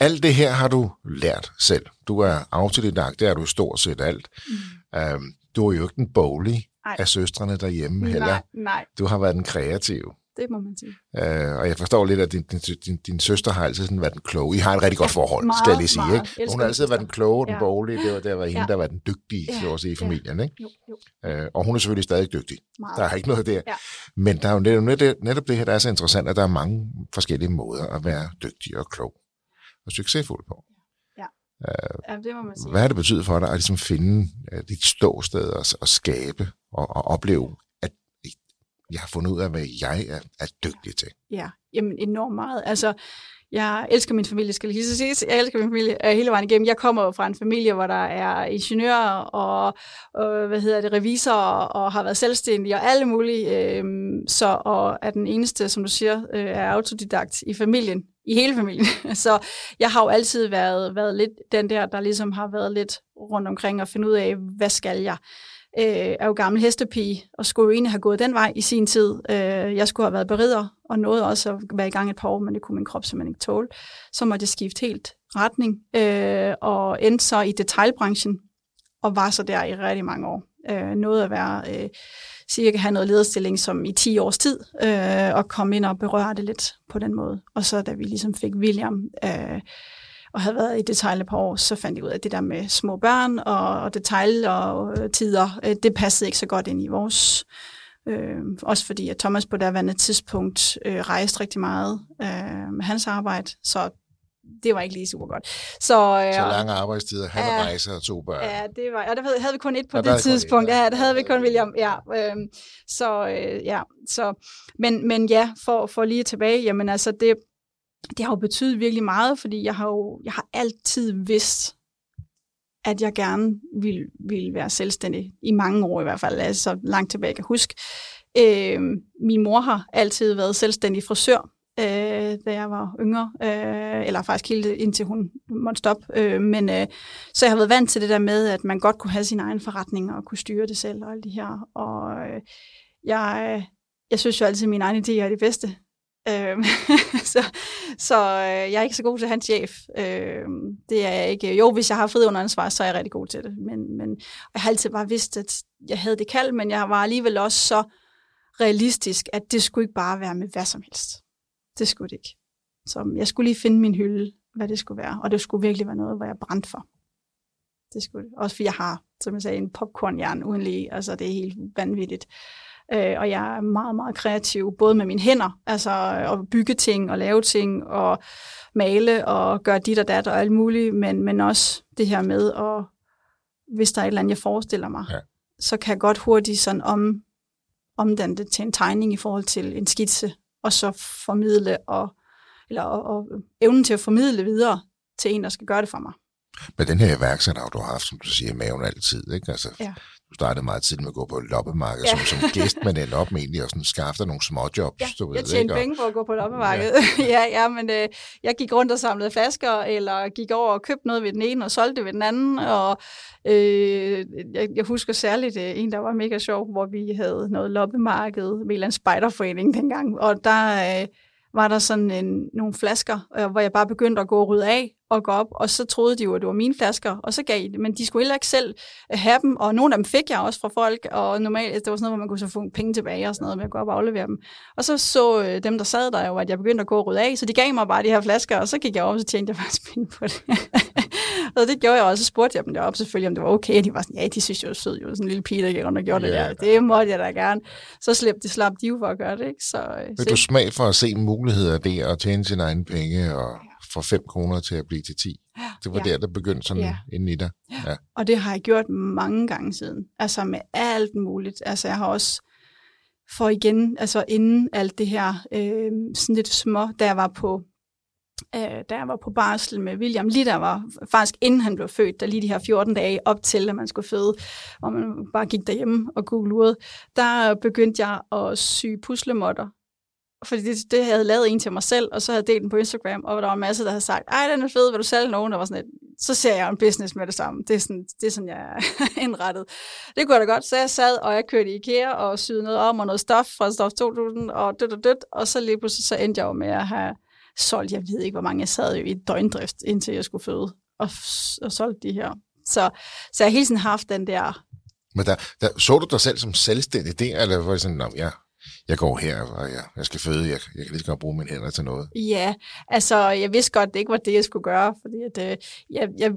Alt det her har du lært selv. Du er autodidakt, det er du stort set alt. Mm. Um, du er jo ikke den bolig af søstrene derhjemme heller.
Nej, nej.
Du har været den kreative
det må man sige.
Øh, og jeg forstår lidt, at din, din, din, din søster har altid sådan været den kloge. I har et rigtig godt forhold, meget, skal jeg lige sige. Ikke? Hun har altid været den kloge, den ja. borgerlige. Det var, der var hende, ja. der var den dygtige, ja. så at sige, i familien. Ja. Ikke? Jo, jo. Øh, og hun er selvfølgelig stadig dygtig. Meget. Der er ikke noget der. Ja. Men der er jo netop, netop, det her, der er så interessant, at der er mange forskellige måder at være dygtig og klog og succesfuld på.
Ja. Øh, ja, det må man sige.
Hvad har det betydet for dig at ligesom finde uh, dit ståsted og, og skabe og, og opleve jeg har fundet ud af, hvad jeg er, er dygtig til.
Ja, jamen enormt meget. Altså, jeg elsker min familie, skal lige så sige. Jeg elsker min familie uh, hele vejen igennem. Jeg kommer fra en familie, hvor der er ingeniører og, og hvad hedder det, revisorer og har været selvstændige og alle mulige. Øh, så, og er den eneste, som du siger, øh, er autodidakt i familien, i hele familien. [LAUGHS] så jeg har jo altid været, været lidt den der, der ligesom har været lidt rundt omkring og finde ud af, hvad skal jeg? Øh, er jo gammel hestepige, og skulle jo egentlig have gået den vej i sin tid. Øh, jeg skulle have været berider, og nåede også at være i gang et par år, men det kunne min krop simpelthen ikke tåle. Så måtte jeg skifte helt retning, øh, og endte så i detaljbranchen, og var så der i rigtig mange år. Øh, nåede at være øh, cirka have noget lederstilling som i 10 års tid, øh, og komme ind og berøre det lidt på den måde. Og så da vi ligesom fik William, øh, og havde været i detail et par år, så fandt jeg ud af, at det der med små børn og, og detalj og øh, tider, øh, det passede ikke så godt ind i vores. Øh, også fordi, at Thomas på derværende tidspunkt øh, rejste rigtig meget øh, med hans arbejde, så det var ikke lige super godt.
Så, øh, så lange arbejdstider, han ja, rejser og to børn.
Ja, det var, og der havde vi kun et på der det tidspunkt. Et, ja. ja, der havde vi kun William. Ja, øh, så, øh, ja, så, men, men ja, for, for lige tilbage, jamen altså, det, det har jo betydet virkelig meget, fordi jeg har jo jeg har altid vidst, at jeg gerne ville, ville være selvstændig. I mange år i hvert fald, altså langt tilbage jeg kan huske. Øh, min mor har altid været selvstændig frisør, øh, da jeg var yngre, øh, eller faktisk helt indtil hun måtte stoppe. Øh, men, øh, så jeg har været vant til det der med, at man godt kunne have sin egen forretning og kunne styre det selv og alt det her. Og øh, jeg, øh, jeg synes jo altid, at mine egne idéer er det bedste. Øh, [LAUGHS] så så øh, jeg er ikke så god til hans chef. Øhm, det er jeg ikke. Jo, hvis jeg har fri under ansvar, så er jeg rigtig god til det. Men, men jeg har altid bare vidst, at jeg havde det kald, men jeg var alligevel også så realistisk, at det skulle ikke bare være med hvad som helst. Det skulle det ikke. Så um, jeg skulle lige finde min hylde, hvad det skulle være. Og det skulle virkelig være noget, hvor jeg brændte for. Det skulle det. Også fordi jeg har, som jeg sagde, en popcornhjern uden lige. Altså, det er helt vanvittigt. Øh, og jeg er meget, meget kreativ, både med mine hænder, altså at bygge ting og lave ting og male og gøre dit og dat og alt muligt, men, men også det her med, at hvis der er et eller andet, jeg forestiller mig, ja. så kan jeg godt hurtigt sådan om, omdanne det til en tegning i forhold til en skitse, og så formidle og, eller, og, og evnen til at formidle videre til en, der skal gøre det for mig.
Men den her iværksætter, du har haft, som du siger, maven altid, ikke? Altså, ja. Du startede meget tidligt med at gå på loppemarked ja. som, som gæst, men endte op med egentlig og sådan skaffe nogle småjobs.
Ja,
du
ved, jeg tjente ikke? penge for at gå på loppemarkedet. Ja. [LAUGHS] ja, ja, men øh, jeg gik rundt og samlede flasker, eller gik over og købte noget ved den ene og solgte det ved den anden. Og øh, jeg, jeg husker særligt øh, en, der var mega sjov, hvor vi havde noget loppemarked med en eller anden spejderforening dengang. Og der... Øh, var der sådan en, nogle flasker, øh, hvor jeg bare begyndte at gå og rydde af og gå op, og så troede de jo, at det var mine flasker, og så gav de men de skulle heller ikke selv øh, have dem, og nogle af dem fik jeg også fra folk, og normalt, det var sådan noget, hvor man kunne så få penge tilbage og sådan noget, med at gå op og aflevere dem. Og så så øh, dem, der sad der jo, at jeg begyndte at gå og rydde af, så de gav mig bare de her flasker, og så gik jeg op, og så tjente jeg faktisk penge på det. [LAUGHS] og det gjorde jeg også, så spurgte jeg dem derop selvfølgelig, om det var okay, og de var sådan, ja, de synes jo sød, jo sådan en lille pige, der gik rundt og gjorde yeah. det der. Det måtte jeg da gerne. Så slap de, slap de jo for at gøre det, ikke? Så,
Vil du smag for at se muligheder der, og tjene sine egne penge, og fra 5 kroner til at blive til 10. Det var ja. der, der begyndte sådan ja. inden i dig.
Ja. Og det har jeg gjort mange gange siden. Altså med alt muligt. Altså jeg har også for igen, altså inden alt det her, øh, sådan lidt små, da jeg var på øh, da jeg var på barsel med William, lige der var faktisk inden han blev født, der lige de her 14 dage op til, at man skulle føde, og man bare gik derhjemme og googlede, der begyndte jeg at sy puslemotter fordi det, det havde jeg lavet en til mig selv, og så havde jeg delt den på Instagram, og der var en masse, der havde sagt, ej, den er fed, vil du sælge nogen? Og var sådan et, så ser jeg en business med det samme. Det er sådan, det er sådan jeg er [LAUGHS] indrettet. Det kunne jeg da godt. Så jeg sad, og jeg kørte i IKEA og syede noget om, og noget stof fra Stof 2000, og dødt og dødt, og så lige pludselig så endte jeg jo med at have solgt, jeg ved ikke, hvor mange jeg sad jo i døgndrift, indtil jeg skulle føde, og, og solgt de her. Så, så jeg har hele tiden haft den der...
Men der, der, så du dig selv som selvstændig der, eller var det sådan, ja, jeg går her, og jeg, jeg skal føde, jeg, jeg kan lige så godt bruge mine hænder til noget.
Ja, altså jeg vidste godt, det ikke var det, jeg skulle gøre, fordi at, øh, jeg, jeg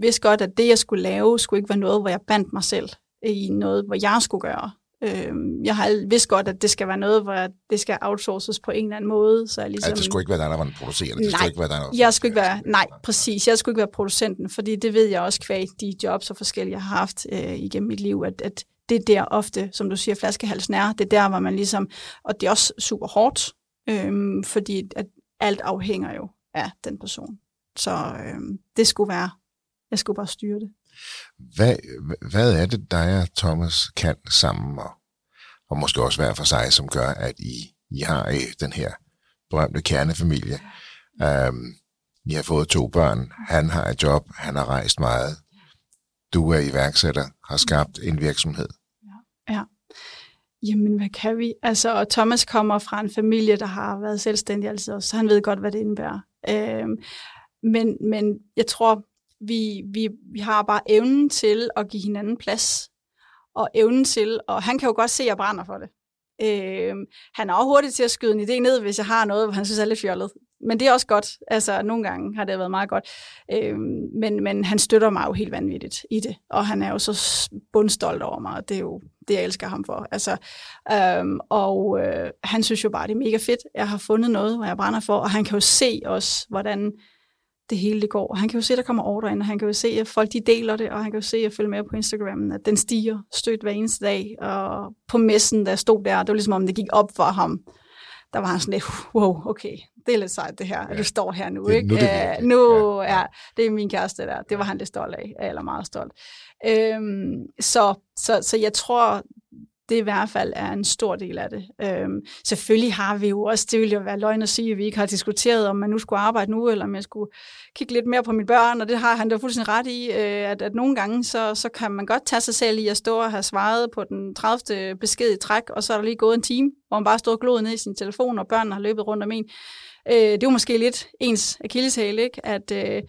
vidste godt, at det, jeg skulle lave, skulle ikke være noget, hvor jeg bandt mig selv i noget, hvor jeg skulle gøre. Øh, jeg har vidst godt, at det skal være noget, hvor det skal outsources på en eller anden måde. Så jeg ligesom,
altså, det skulle ikke være dig, der var den producerende?
Det nej, skulle ikke være dig, der jeg skulle ikke være, nej, præcis. Jeg skulle ikke være producenten, fordi det ved jeg også kvæg de jobs og forskellige, jeg har haft øh, igennem mit liv, at, at det er der ofte, som du siger, flaskehalsen er. Det er der, hvor man ligesom, og det er også super hårdt, øhm, fordi at alt afhænger jo af den person. Så øhm, det skulle være, jeg skulle bare styre det.
Hvad, hvad er det, dig og Thomas kan sammen, og, og måske også hver for sig, som gør, at I, I har I den her berømte kernefamilie? Um, I har fået to børn, han har et job, han har rejst meget, du er iværksætter, har skabt en virksomhed.
Ja. ja. Jamen, hvad kan vi? Altså, og Thomas kommer fra en familie, der har været selvstændig altid, så han ved godt, hvad det indebærer. Øhm, men, men jeg tror, vi, vi, vi har bare evnen til at give hinanden plads, og evnen til, og han kan jo godt se, at jeg brænder for det. Øhm, han er også hurtig til at skyde en idé ned, hvis jeg har noget, hvor han synes er lidt fjollet men det er også godt. Altså, nogle gange har det været meget godt. Øh, men, men han støtter mig jo helt vanvittigt i det. Og han er jo så bundstolt over mig, og det er jo det, jeg elsker ham for. Altså, øhm, og øh, han synes jo bare, det er mega fedt. Jeg har fundet noget, hvor jeg brænder for, og han kan jo se også, hvordan det hele det går. Og han kan jo se, at der kommer ordre ind, og han kan jo se, at folk de deler det, og han kan jo se at følge med på Instagram, at den stiger stødt hver eneste dag. Og på messen, der stod der, det var ligesom om, det gik op for ham. Der var han sådan lidt, wow, okay, det er lidt sejt det her, ja. at du står her nu. Det, ikke? Nu, det, er det. nu ja. ja, det er min kæreste der. Det var han lidt stolt af, eller meget stolt. Øhm, så, så, så jeg tror, det i hvert fald er en stor del af det. Øhm, selvfølgelig har vi jo også, det ville jo være løgn at sige, at vi ikke har diskuteret, om man nu skulle arbejde nu, eller om jeg skulle kigge lidt mere på mine børn, og det har han da fuldstændig ret i, øh, at, at nogle gange, så, så kan man godt tage sig selv i at stå og have svaret på den 30. besked i træk, og så er der lige gået en time, hvor man bare står og glod ned i sin telefon, og børnene har løbet rundt om en. Øh, det er jo måske lidt ens akilleshæl, ikke? At øh,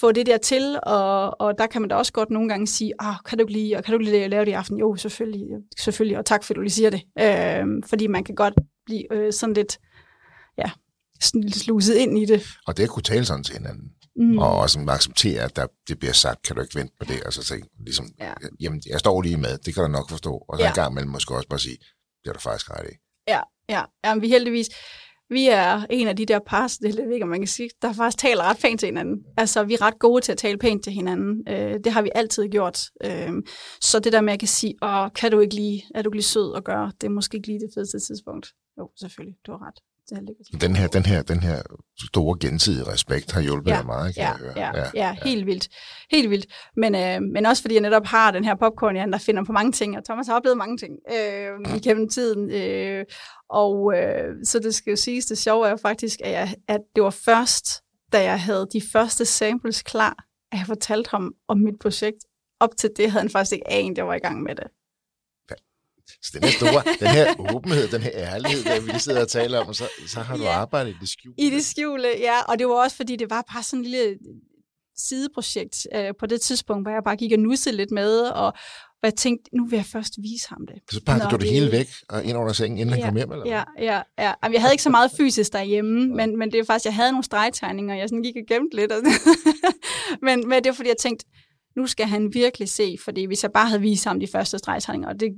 få det der til, og, og der kan man da også godt nogle gange sige, oh, kan du ikke lige, og kan du ikke lige lave det i aften? Jo, selvfølgelig, selvfølgelig, og tak for, at du lige siger det. Øh, fordi man kan godt blive øh, sådan lidt, ja, sådan lidt sluset ind i det.
Og det at kunne tale sådan til hinanden, mm. og også acceptere, at der, det bliver sagt, kan du ikke vente på det, og så tænke, ligesom, ja. jamen, jeg står lige med, det kan du nok forstå, og så ja. en gang imellem måske også bare sige, det er du faktisk ret i.
Ja, ja, ja vi heldigvis, vi er en af de der par, det ved ikke, man kan sige, der faktisk taler ret pænt til hinanden. Altså, vi er ret gode til at tale pænt til hinanden. Øh, det har vi altid gjort. Øh, så det der med, at jeg kan sige, åh, kan du ikke lige, er du ikke lige sød at gøre, det er måske ikke lige det fedeste tidspunkt. Jo, selvfølgelig, du har ret. Det
er den her, den her, den her store gensidige respekt har hjulpet
ja,
dig meget, kan
ja,
jeg høre.
Ja, ja, ja, helt vildt. Helt vildt. Men, øh, men også fordi jeg netop har den her popcorn, jeg der finder på mange ting, og Thomas har oplevet mange ting øh, igennem tiden. Øh, og øh, så det skal jo siges, det sjove er jo faktisk, at, jeg, at det var først, da jeg havde de første samples klar, at jeg fortalte ham om mit projekt. Op til det havde han faktisk ikke anet, jeg var i gang med det.
Så den her store, den her åbenhed, den her ærlighed, der vi lige sidder og taler om, så, så har du ja, arbejdet i det skjulte.
I det skjulte, ja. Og det var også, fordi det var bare sådan en lille sideprojekt øh, på det tidspunkt, hvor jeg bare gik og nussede lidt med, og, og jeg tænkte, nu vil jeg først vise ham det.
Så pakkede du det hele væk og ind under sengen, inden ja, han kom hjem? Eller?
Ja, ja, ja. Jamen, jeg havde ikke så meget fysisk derhjemme, men, men det er faktisk, jeg havde nogle stregtegninger, jeg sådan gik og gemte lidt. Og [LAUGHS] men, men det var fordi, jeg tænkte, nu skal han virkelig se, fordi hvis jeg bare havde vist ham de første stregtegninger, og det,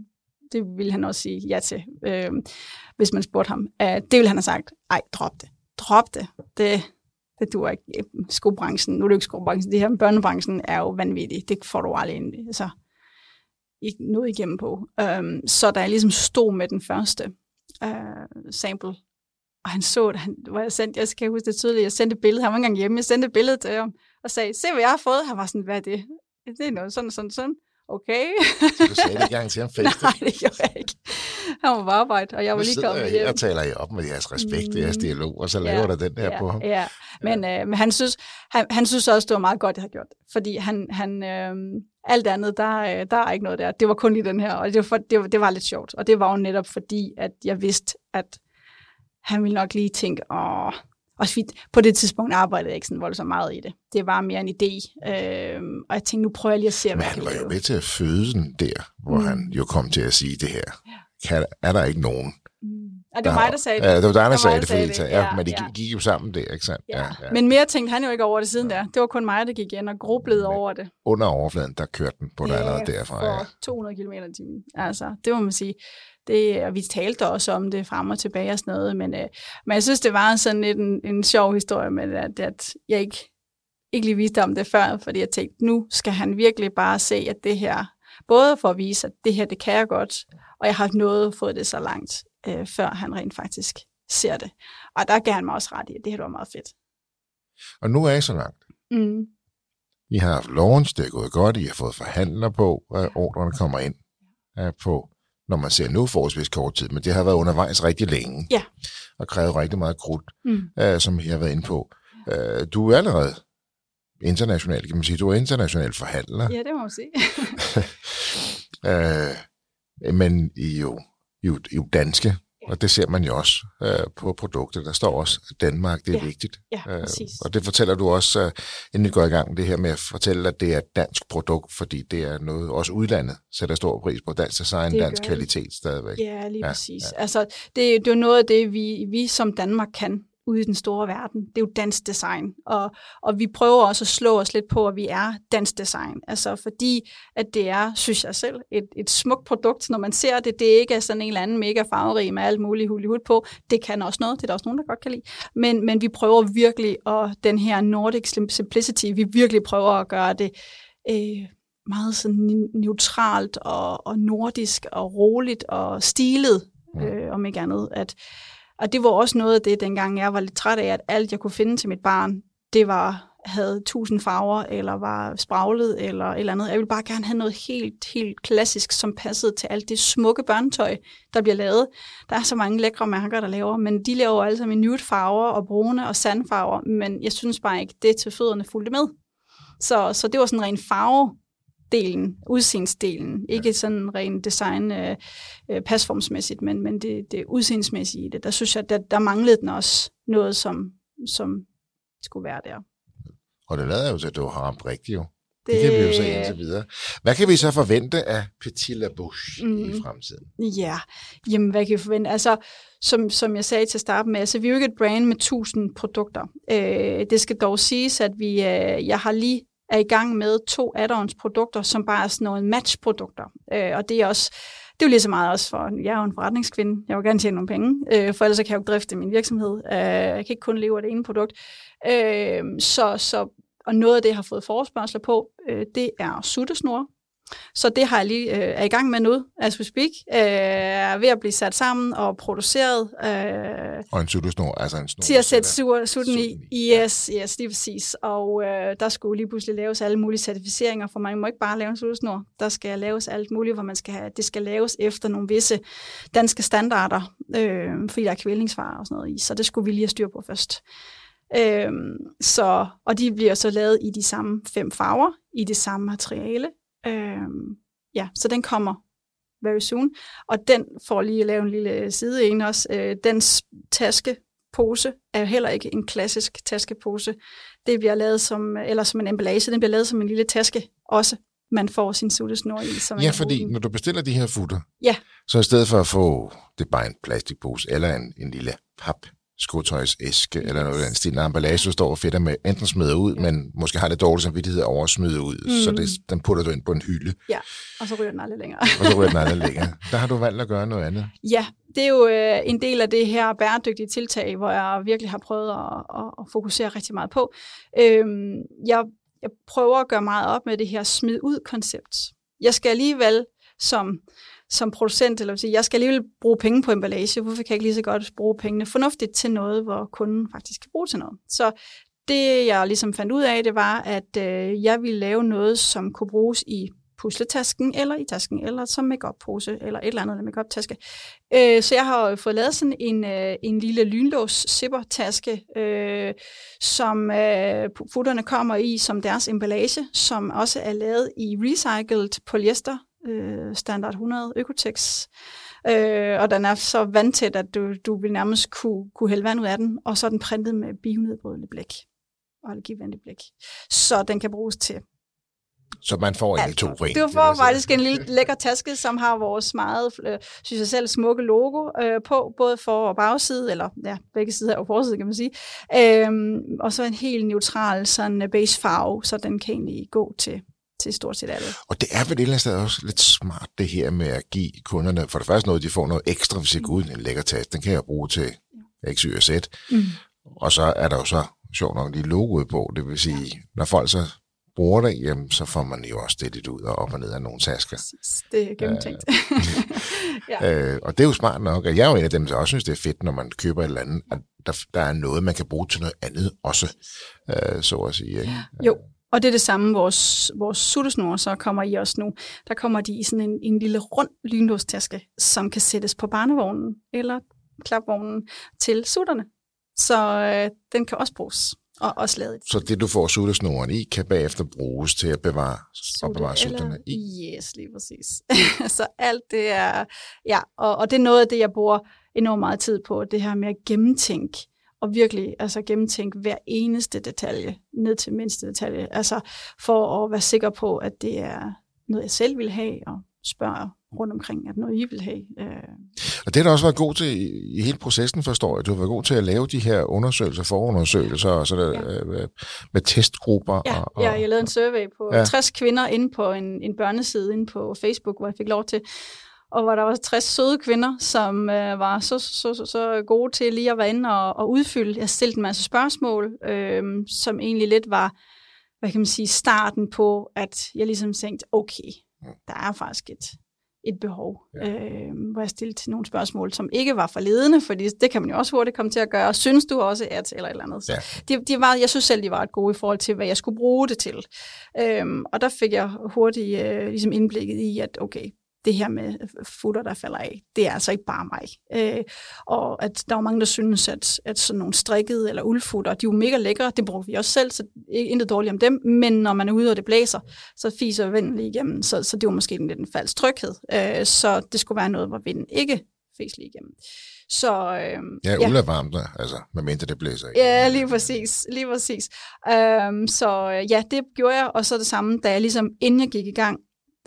det ville han også sige ja til, øh, hvis man spurgte ham. Uh, det ville han have sagt, ej, drop det. Drop det. Det, det duer ikke. Øh, skobranchen, nu er det ikke skobranchen, det her børnebranchen er jo vanvittig. Det får du aldrig ind, altså, ikke noget igennem på. Um, så da jeg ligesom stod med den første uh, sample, og han så det, han, hvor jeg sendte, jeg skal huske det tydeligt, jeg sendte et billede, han var engang hjemme, jeg sendte et billede til ham, og sagde, se hvad jeg har fået. Han var sådan, hvad er det? Det er noget sådan, sådan, sådan okay.
så du sagde det ikke engang til ham [LAUGHS]
face Nej, det gjorde jeg ikke. Han var på arbejde, og jeg var lige kommet hjem.
Jeg taler I op med jeres respekt, mm. jeres dialog, og så laver ja, der den her
ja,
på ham.
Ja, men, ja. Øh, men han, synes, han, han synes også, det var meget godt, det har gjort. Fordi han, han øh, alt andet, der, øh, der er ikke noget der. Det var kun i den her, og det var, det, var, det var lidt sjovt. Og det var jo netop fordi, at jeg vidste, at han ville nok lige tænke, åh, også fordi på det tidspunkt arbejdede jeg ikke sådan voldsomt meget i det. Det var mere en idé. Øh, og jeg tænkte, nu prøver jeg lige at se,
Men han var jo med til at føde den der, hvor mm. han jo kom til at sige det her. Ja. Kan, er der ikke nogen?
Mm. Og det var mig, der sagde det.
Ja, det var dig, der, der sagde det, fordi det. Ja, ja, men de ja. gik jo sammen der, ikke sandt?
Ja. Ja, ja. Men mere tænkte han jo ikke over det siden ja. der. Det var kun mig, der gik ind og grublede men over det.
Under overfladen, der kørte den på ja, dig allerede derfra.
for ja. 200 km i timen. Altså, det må man sige. Det, og vi talte også om det frem og tilbage og sådan noget, men, øh, men jeg synes, det var sådan lidt en, en sjov historie med, at, at jeg ikke, ikke lige vidste om det før, fordi jeg tænkte, nu skal han virkelig bare se, at det her, både for at vise, at det her, det kan jeg godt, og jeg har nået fået det så langt, øh, før han rent faktisk ser det. Og der gav han mig også ret i, at det her var meget fedt.
Og nu er I så langt. Mm. I har haft launch, det er gået godt, I har fået forhandler på, og ordrene kommer ind på når man ser nu forholdsvis kort tid, men det har været undervejs rigtig længe.
Ja.
Og krævet rigtig meget krudt, mm. uh, som jeg har været inde på. Uh, du er allerede international, kan man sige. Du er international forhandler.
Ja, det må man sige.
uh, [LAUGHS] men I jo, I er jo, I er jo danske, og det ser man jo også øh, på produktet. Der står også, at Danmark det er
ja.
vigtigt.
Ja, øh,
og det fortæller du også, øh, inden vi går i gang, det her med at fortælle, at det er et dansk produkt, fordi det er noget, også udlandet sætter stor pris på. Dansk design, det dansk kvalitet stadigvæk.
Ja, lige ja, præcis. Ja. Altså, det, det er jo noget af det, vi, vi som Danmark kan ude i den store verden. Det er jo dansk design, og, og vi prøver også at slå os lidt på, at vi er dansk design. Altså fordi, at det er, synes jeg selv, et, et smukt produkt, når man ser det. Det ikke er sådan en eller anden mega farverig med alt muligt hul hul på. Det kan også noget, det er der også nogen, der godt kan lide. Men, men vi prøver virkelig, og den her Nordic Simplicity, vi virkelig prøver at gøre det øh, meget sådan neutralt og, og nordisk og roligt og stilet, øh, om ikke andet. At, og det var også noget af det, dengang jeg var lidt træt af, at alt jeg kunne finde til mit barn, det var havde tusind farver, eller var spraglet, eller et eller andet. Jeg ville bare gerne have noget helt, helt klassisk, som passede til alt det smukke børnetøj, der bliver lavet. Der er så mange lækre mærker, der laver, men de laver altså med nude farver og brune og sandfarver, men jeg synes bare ikke, det til fødderne fulgte med. Så, så det var sådan en farve delen, udseendsdelen. Ikke sådan ren design øh, øh, pasformsmæssigt, men, men det, det udseendsmæssige i det. Der synes jeg, der, der manglede den også noget, som, som skulle være der.
Og det lader jo til, at du har ramt rigtigt jo. Det, det kan vi jo se indtil videre. Hvad kan vi så forvente af Petit La Bouche mm, i fremtiden?
Ja, jamen hvad kan vi forvente? Altså, som, som jeg sagde til at starte med, altså vi er jo ikke et brand med 1000 produkter. Øh, det skal dog siges, at vi, øh, jeg har lige er i gang med to add-ons produkter, som bare er sådan nogle matchprodukter. Øh, og det er også det er jo lige så meget også for, jeg er jo en forretningskvinde, jeg vil gerne tjene nogle penge, øh, for ellers kan jeg jo drifte min virksomhed. Øh, jeg kan ikke kun leve af det ene produkt. Øh, så, så, og noget af det, jeg har fået forespørgseler på, øh, det er suttesnore. Så det har jeg lige øh, er i gang med nu, as we speak, øh, er ved at blive sat sammen og produceret.
Øh, og en suttesnor, altså en snor.
Til at sætte sutten i. Yes, yes, lige præcis. Og øh, der skulle lige pludselig laves alle mulige certificeringer, for man må ikke bare lave en suttesnor. Der skal laves alt muligt, hvor man skal have, det skal laves efter nogle visse danske standarder, øh, fordi der er kvælningsvarer og sådan noget i. Så det skulle vi lige have styr på først. Øhm, så, og de bliver så lavet i de samme fem farver, i det samme materiale. Øhm, ja, så den kommer very soon. Og den får lige at lave en lille side en også. Øh, dens taskepose er heller ikke en klassisk taskepose. Det bliver lavet som, eller som en emballage, den bliver lavet som en lille taske også man får sin suttesnor i. Som
ja, fordi når du bestiller de her futter,
ja.
så i stedet for at få det bare en plastikpose eller en, en lille pap skotøjsæske eller noget af den stil. Når emballage står og fedter med, enten smider ud, men måske har det dårligt samvittighed over at smide ud. Mm. Så det, den putter du ind på en hylde.
Ja, og så ryger den aldrig længere.
og så ryger den aldrig [LAUGHS] længere. Der har du valgt at gøre noget andet.
Ja, det er jo øh, en del af det her bæredygtige tiltag, hvor jeg virkelig har prøvet at, at, at fokusere rigtig meget på. Øhm, jeg, jeg prøver at gøre meget op med det her smid ud koncept. Jeg skal alligevel som som producent, eller sige, jeg skal alligevel bruge penge på emballage, hvorfor kan jeg ikke lige så godt bruge pengene fornuftigt til noget, hvor kunden faktisk kan bruge til noget. Så det, jeg ligesom fandt ud af, det var, at øh, jeg ville lave noget, som kunne bruges i pusletasken, eller i tasken, eller som make pose eller et eller andet make-up-taske. Øh, så jeg har fået lavet sådan en, øh, en lille lynlås zipper-taske, øh, som øh, futterne kommer i som deres emballage, som også er lavet i recycled polyester, øh, standard 100 Økotex. Øh, og den er så vandtæt, at du, du vil nærmest kunne, kunne hælde vand ud af den, og så er den printet med bionedbrydende blæk og allergivenlig blæk. Så den kan bruges til
så man får en to en.
Du får faktisk en lille lækker taske, som har vores meget, øh, synes jeg selv, smukke logo øh, på, både for- og bagside, eller ja, begge sider og forside, kan man sige. Øhm, og så en helt neutral sådan base farve, så den kan egentlig gå til til stort set alle.
Og det er vel et eller andet sted også lidt smart, det her med at give kunderne, for det første noget, de får noget ekstra, hvis de går ud en lækker taske. Den kan jeg bruge til X, Y og Z. Mm. Og så er der jo så sjovt nok lige logoet på. Det vil sige, når folk så bruger det, jamen, så får man jo også det lidt ud og op og ned af nogle tasker.
Præcis. Det er gennemtænkt. [LAUGHS]
ja. øh, og det er jo smart nok, at jeg er jo en af dem, der også synes, det er fedt, når man køber et eller andet, at der, der er noget, man kan bruge til noget andet også, øh, så at sige. Ikke?
Jo, og det er det samme, vores, vores suttesnore så kommer i også nu. Der kommer de i sådan en, en lille rund lynlåstaske, som kan sættes på barnevognen eller klapvognen til sutterne. Så øh, den kan også bruges og også lavet.
Så det, du får suttesnoren i, kan bagefter bruges til at bevare, Sutte, bevare sutterne i?
Yes, lige præcis. [LAUGHS] så alt det er, ja, og, og det er noget af det, jeg bruger enormt meget tid på, det her med at gennemtænke og virkelig altså gennemtænke hver eneste detalje, ned til mindste detalje, altså for at være sikker på, at det er noget, jeg selv vil have, og spørge rundt omkring, at noget I vil have. Øh.
Og det har du også været god til i, hele processen, forstår jeg. Du har været god til at lave de her undersøgelser, forundersøgelser, og så der, ja. øh, med testgrupper.
Ja,
og, og,
ja, jeg lavede en survey på ja. 60 kvinder inde på en, en børneside inde på Facebook, hvor jeg fik lov til og hvor der var 60 søde kvinder, som øh, var så, så, så, så gode til lige at være inde og, og udfylde. Jeg stillede en masse spørgsmål, øh, som egentlig lidt var, hvad kan man sige, starten på, at jeg ligesom tænkte, okay, der er faktisk et, et behov, ja. øh, hvor jeg stillede nogle spørgsmål, som ikke var for ledende, fordi det kan man jo også hurtigt komme til at gøre. Synes du også, at eller et eller andet? Så ja. de, de var, jeg synes selv, de var et gode i forhold til, hvad jeg skulle bruge det til. Øhm, og der fik jeg hurtigt øh, ligesom indblikket i, at okay, det her med futter, der falder af, det er altså ikke bare mig. Øh, og at der er mange, der synes, at, at sådan nogle strikkede eller uldfutter, de er jo mega lækre, det bruger vi også selv, så ikke intet dårligt om dem, men når man er ude og det blæser, så fiser vinden lige igennem, så, så det var måske en lidt en falsk tryghed. Øh, så det skulle være noget, hvor vinden ikke fes lige igennem. Så, øh,
ja, uld er varmt, altså, medmindre det blæser.
Ikke? Ja, lige præcis. Lige præcis. Øh, så ja, det gjorde jeg, og så det samme, da jeg ligesom, inden jeg gik i gang,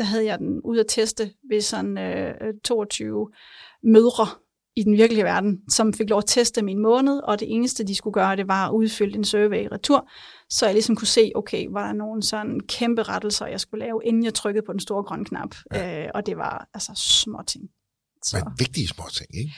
der havde jeg den ud at teste ved sådan øh, 22 mødre i den virkelige verden, som fik lov at teste min måned, og det eneste, de skulle gøre, det var at udfylde en survey i retur, så jeg ligesom kunne se, okay, var der nogle sådan kæmpe rettelser, jeg skulle lave, inden jeg trykkede på den store grønne knap, ja. øh, og det var altså små ting.
Så. Men vigtige små ting, ikke?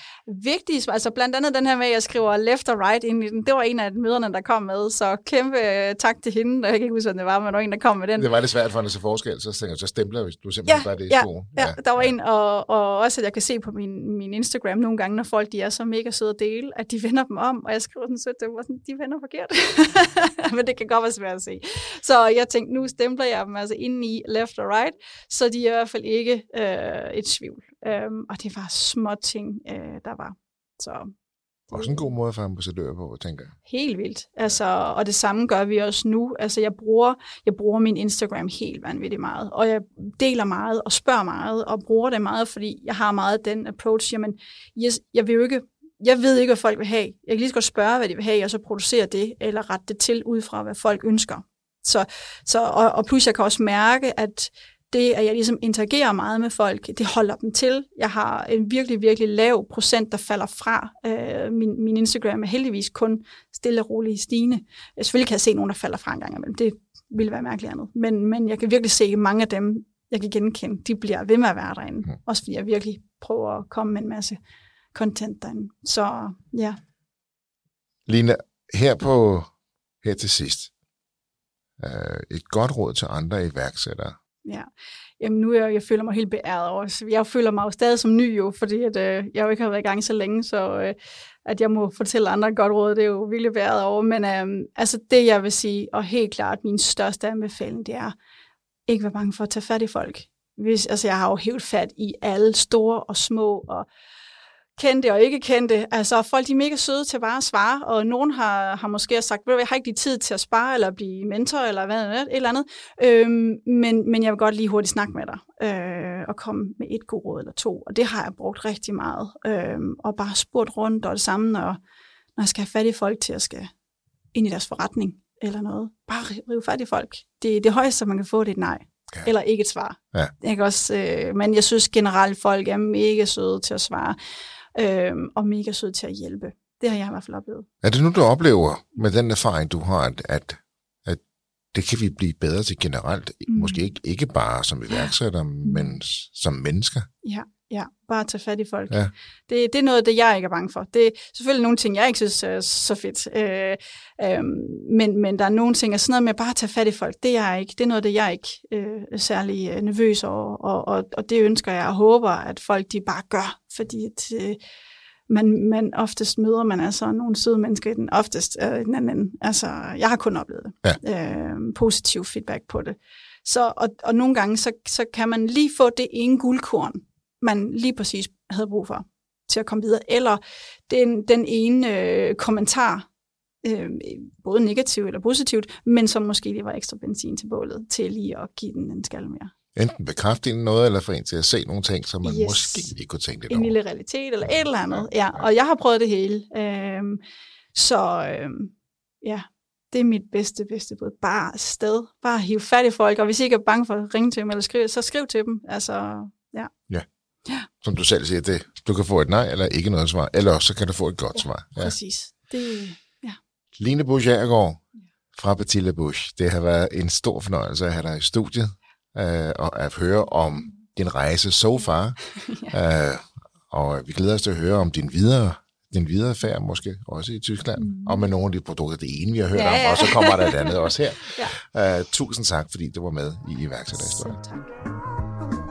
Vigtige altså blandt andet den her med, at jeg skriver left og right ind i den. Det var en af møderne, der kom med, så kæmpe uh, tak til hende. Jeg kan ikke huske, hvad det var, men der var en, der kom med den.
Det var lidt svært for hende at se forskel, så tænker jeg, så stempler hvis du simpelthen ja, bare det i
ja, Ja, ja, der var ja. en, og, og også at jeg kan se på min, min Instagram nogle gange, når folk de er så mega søde at dele, at de vender dem om, og jeg skriver sådan sødt, det var sådan, de vender forkert. [LAUGHS] men det kan godt være svært at se. Så jeg tænkte, nu stempler jeg dem altså ind i left og right, så de er i hvert fald ikke øh, et tvivl. Øhm, og det var små ting, øh, der var. Så
også en god måde for ambassadør på, tænker jeg.
Helt vildt. Altså, og det samme gør vi også nu. Altså, jeg bruger, jeg bruger min Instagram helt vanvittigt meget, og jeg deler meget og spørger meget og bruger det meget, fordi jeg har meget den approach, jamen, jeg, jeg vil jo ikke jeg ved ikke, hvad folk vil have. Jeg kan lige så godt spørge, hvad de vil have, og så producere det, eller rette det til ud fra, hvad folk ønsker. Så, så, og, og plus jeg kan også mærke, at det, at jeg ligesom interagerer meget med folk, det holder dem til. Jeg har en virkelig, virkelig lav procent, der falder fra. Øh, min, min Instagram er heldigvis kun stille og roligt stigende. Jeg selvfølgelig kan jeg se nogen, der falder fra en gang imellem. Det ville være mærkeligt andet. Men, men jeg kan virkelig se, at mange af dem, jeg kan genkende, de bliver ved med at være derinde. Mm. Også fordi jeg virkelig prøver at komme med en masse content derinde. Så ja.
Lina, her på her til sidst, øh, et godt råd til andre iværksættere,
Ja, jamen nu er jeg, jeg føler mig helt beæret over. Jeg føler mig jo stadig som ny jo, fordi at, øh, jeg jo ikke har været i gang så længe, så øh, at jeg må fortælle andre godt råd, det er jo virkelig beæret over. Men øh, altså det jeg vil sige, og helt klart min største anbefaling, det er ikke være bange for at tage fat i folk. Hvis, altså jeg har jo helt fat i alle store og små, og kendte og ikke kendte. Altså, folk de er mega søde til bare at svare, og nogen har, har måske sagt, at jeg har ikke lige tid til at spare, eller blive mentor, eller hvad et eller andet. Øhm, men, men jeg vil godt lige hurtigt snakke med dig, øh, og komme med et god råd eller to. Og det har jeg brugt rigtig meget. Øh, og bare spurgt rundt, og det samme, når, når jeg skal have fat i folk til at skal ind i deres forretning, eller noget. Bare rive fat i folk. Det, det højeste, man kan få, det er et nej. Ja. Eller ikke et svar. Ja. Jeg kan også, øh, men jeg synes generelt, folk er mega søde til at svare øh, og mega sød til at hjælpe. Det har jeg i hvert fald oplevet.
Er det nu, du oplever med den erfaring, du har, at, at, at det kan vi blive bedre til generelt? Mm. Måske ikke, ikke bare som iværksætter, mm. men som mennesker?
Ja, ja. Bare tage fat i folk. Ja. Det, det er noget af det, jeg ikke er bange for. Det er selvfølgelig nogle ting, jeg ikke synes er så fedt. Øh, øh, men, men der er nogle ting, altså sådan noget med bare at tage fat i folk, det er jeg ikke. Det er noget af det, jeg ikke øh, er særlig øh, nervøs over. Og, og, og det ønsker jeg og håber, at folk de bare gør. Fordi at, øh, man, man oftest møder man altså nogle søde mennesker i den oftest øh, i den anden. Altså, jeg har kun oplevet. Ja. Øh, positiv feedback på det. Så, og, og nogle gange, så, så kan man lige få det ene guldkorn, man lige præcis havde brug for til at komme videre. Eller den, den ene øh, kommentar, øh, både negativt eller positivt, men som måske lige var ekstra benzin til bålet, til lige at give den en skal mere.
Enten bekræfte en noget, eller for en til at se nogle ting, som man yes. måske ikke kunne tænke lidt
En over. lille realitet, eller et eller andet. Ja, og jeg har prøvet det hele. Øhm, så øhm, ja, det er mit bedste, bedste bud. Bare sted. Bare hive fat i folk, og hvis I ikke er bange for at ringe til dem eller skrive, så skriv til dem. Altså, ja.
Ja. Ja. Som du selv siger, det, du kan få et nej eller ikke noget svar, eller så kan du få et godt ja, svar.
Ja. Præcis. Det, ja.
Line Busch Agergaard fra Betilla Busch. Det har været en stor fornøjelse at have dig i studiet øh, og at høre om din rejse so far. [LAUGHS] ja. øh, og vi glæder os til at høre om din videre din videre færd, måske også i Tyskland, mm. og med nogle af de produkter, det ene, vi har hørt ja, ja. om, og så kommer der et andet også her. [LAUGHS] ja. uh, tusind tak, fordi du var med i iværksætterhistorien. Tak.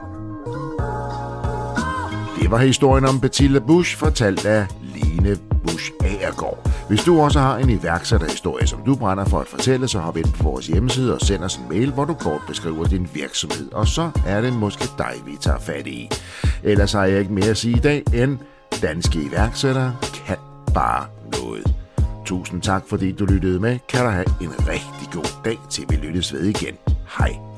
Det var historien om Betilla Bush, fortalt af Line Bush Agergaard. Hvis du også har en iværksætterhistorie, som du brænder for at fortælle, så hop ind på vores hjemmeside og send os en mail, hvor du kort beskriver din virksomhed. Og så er det måske dig, vi tager fat i. Ellers har jeg ikke mere at sige i dag, end danske iværksættere kan bare noget. Tusind tak, fordi du lyttede med. Kan du have en rigtig god dag, til vi lyttes ved igen. Hej.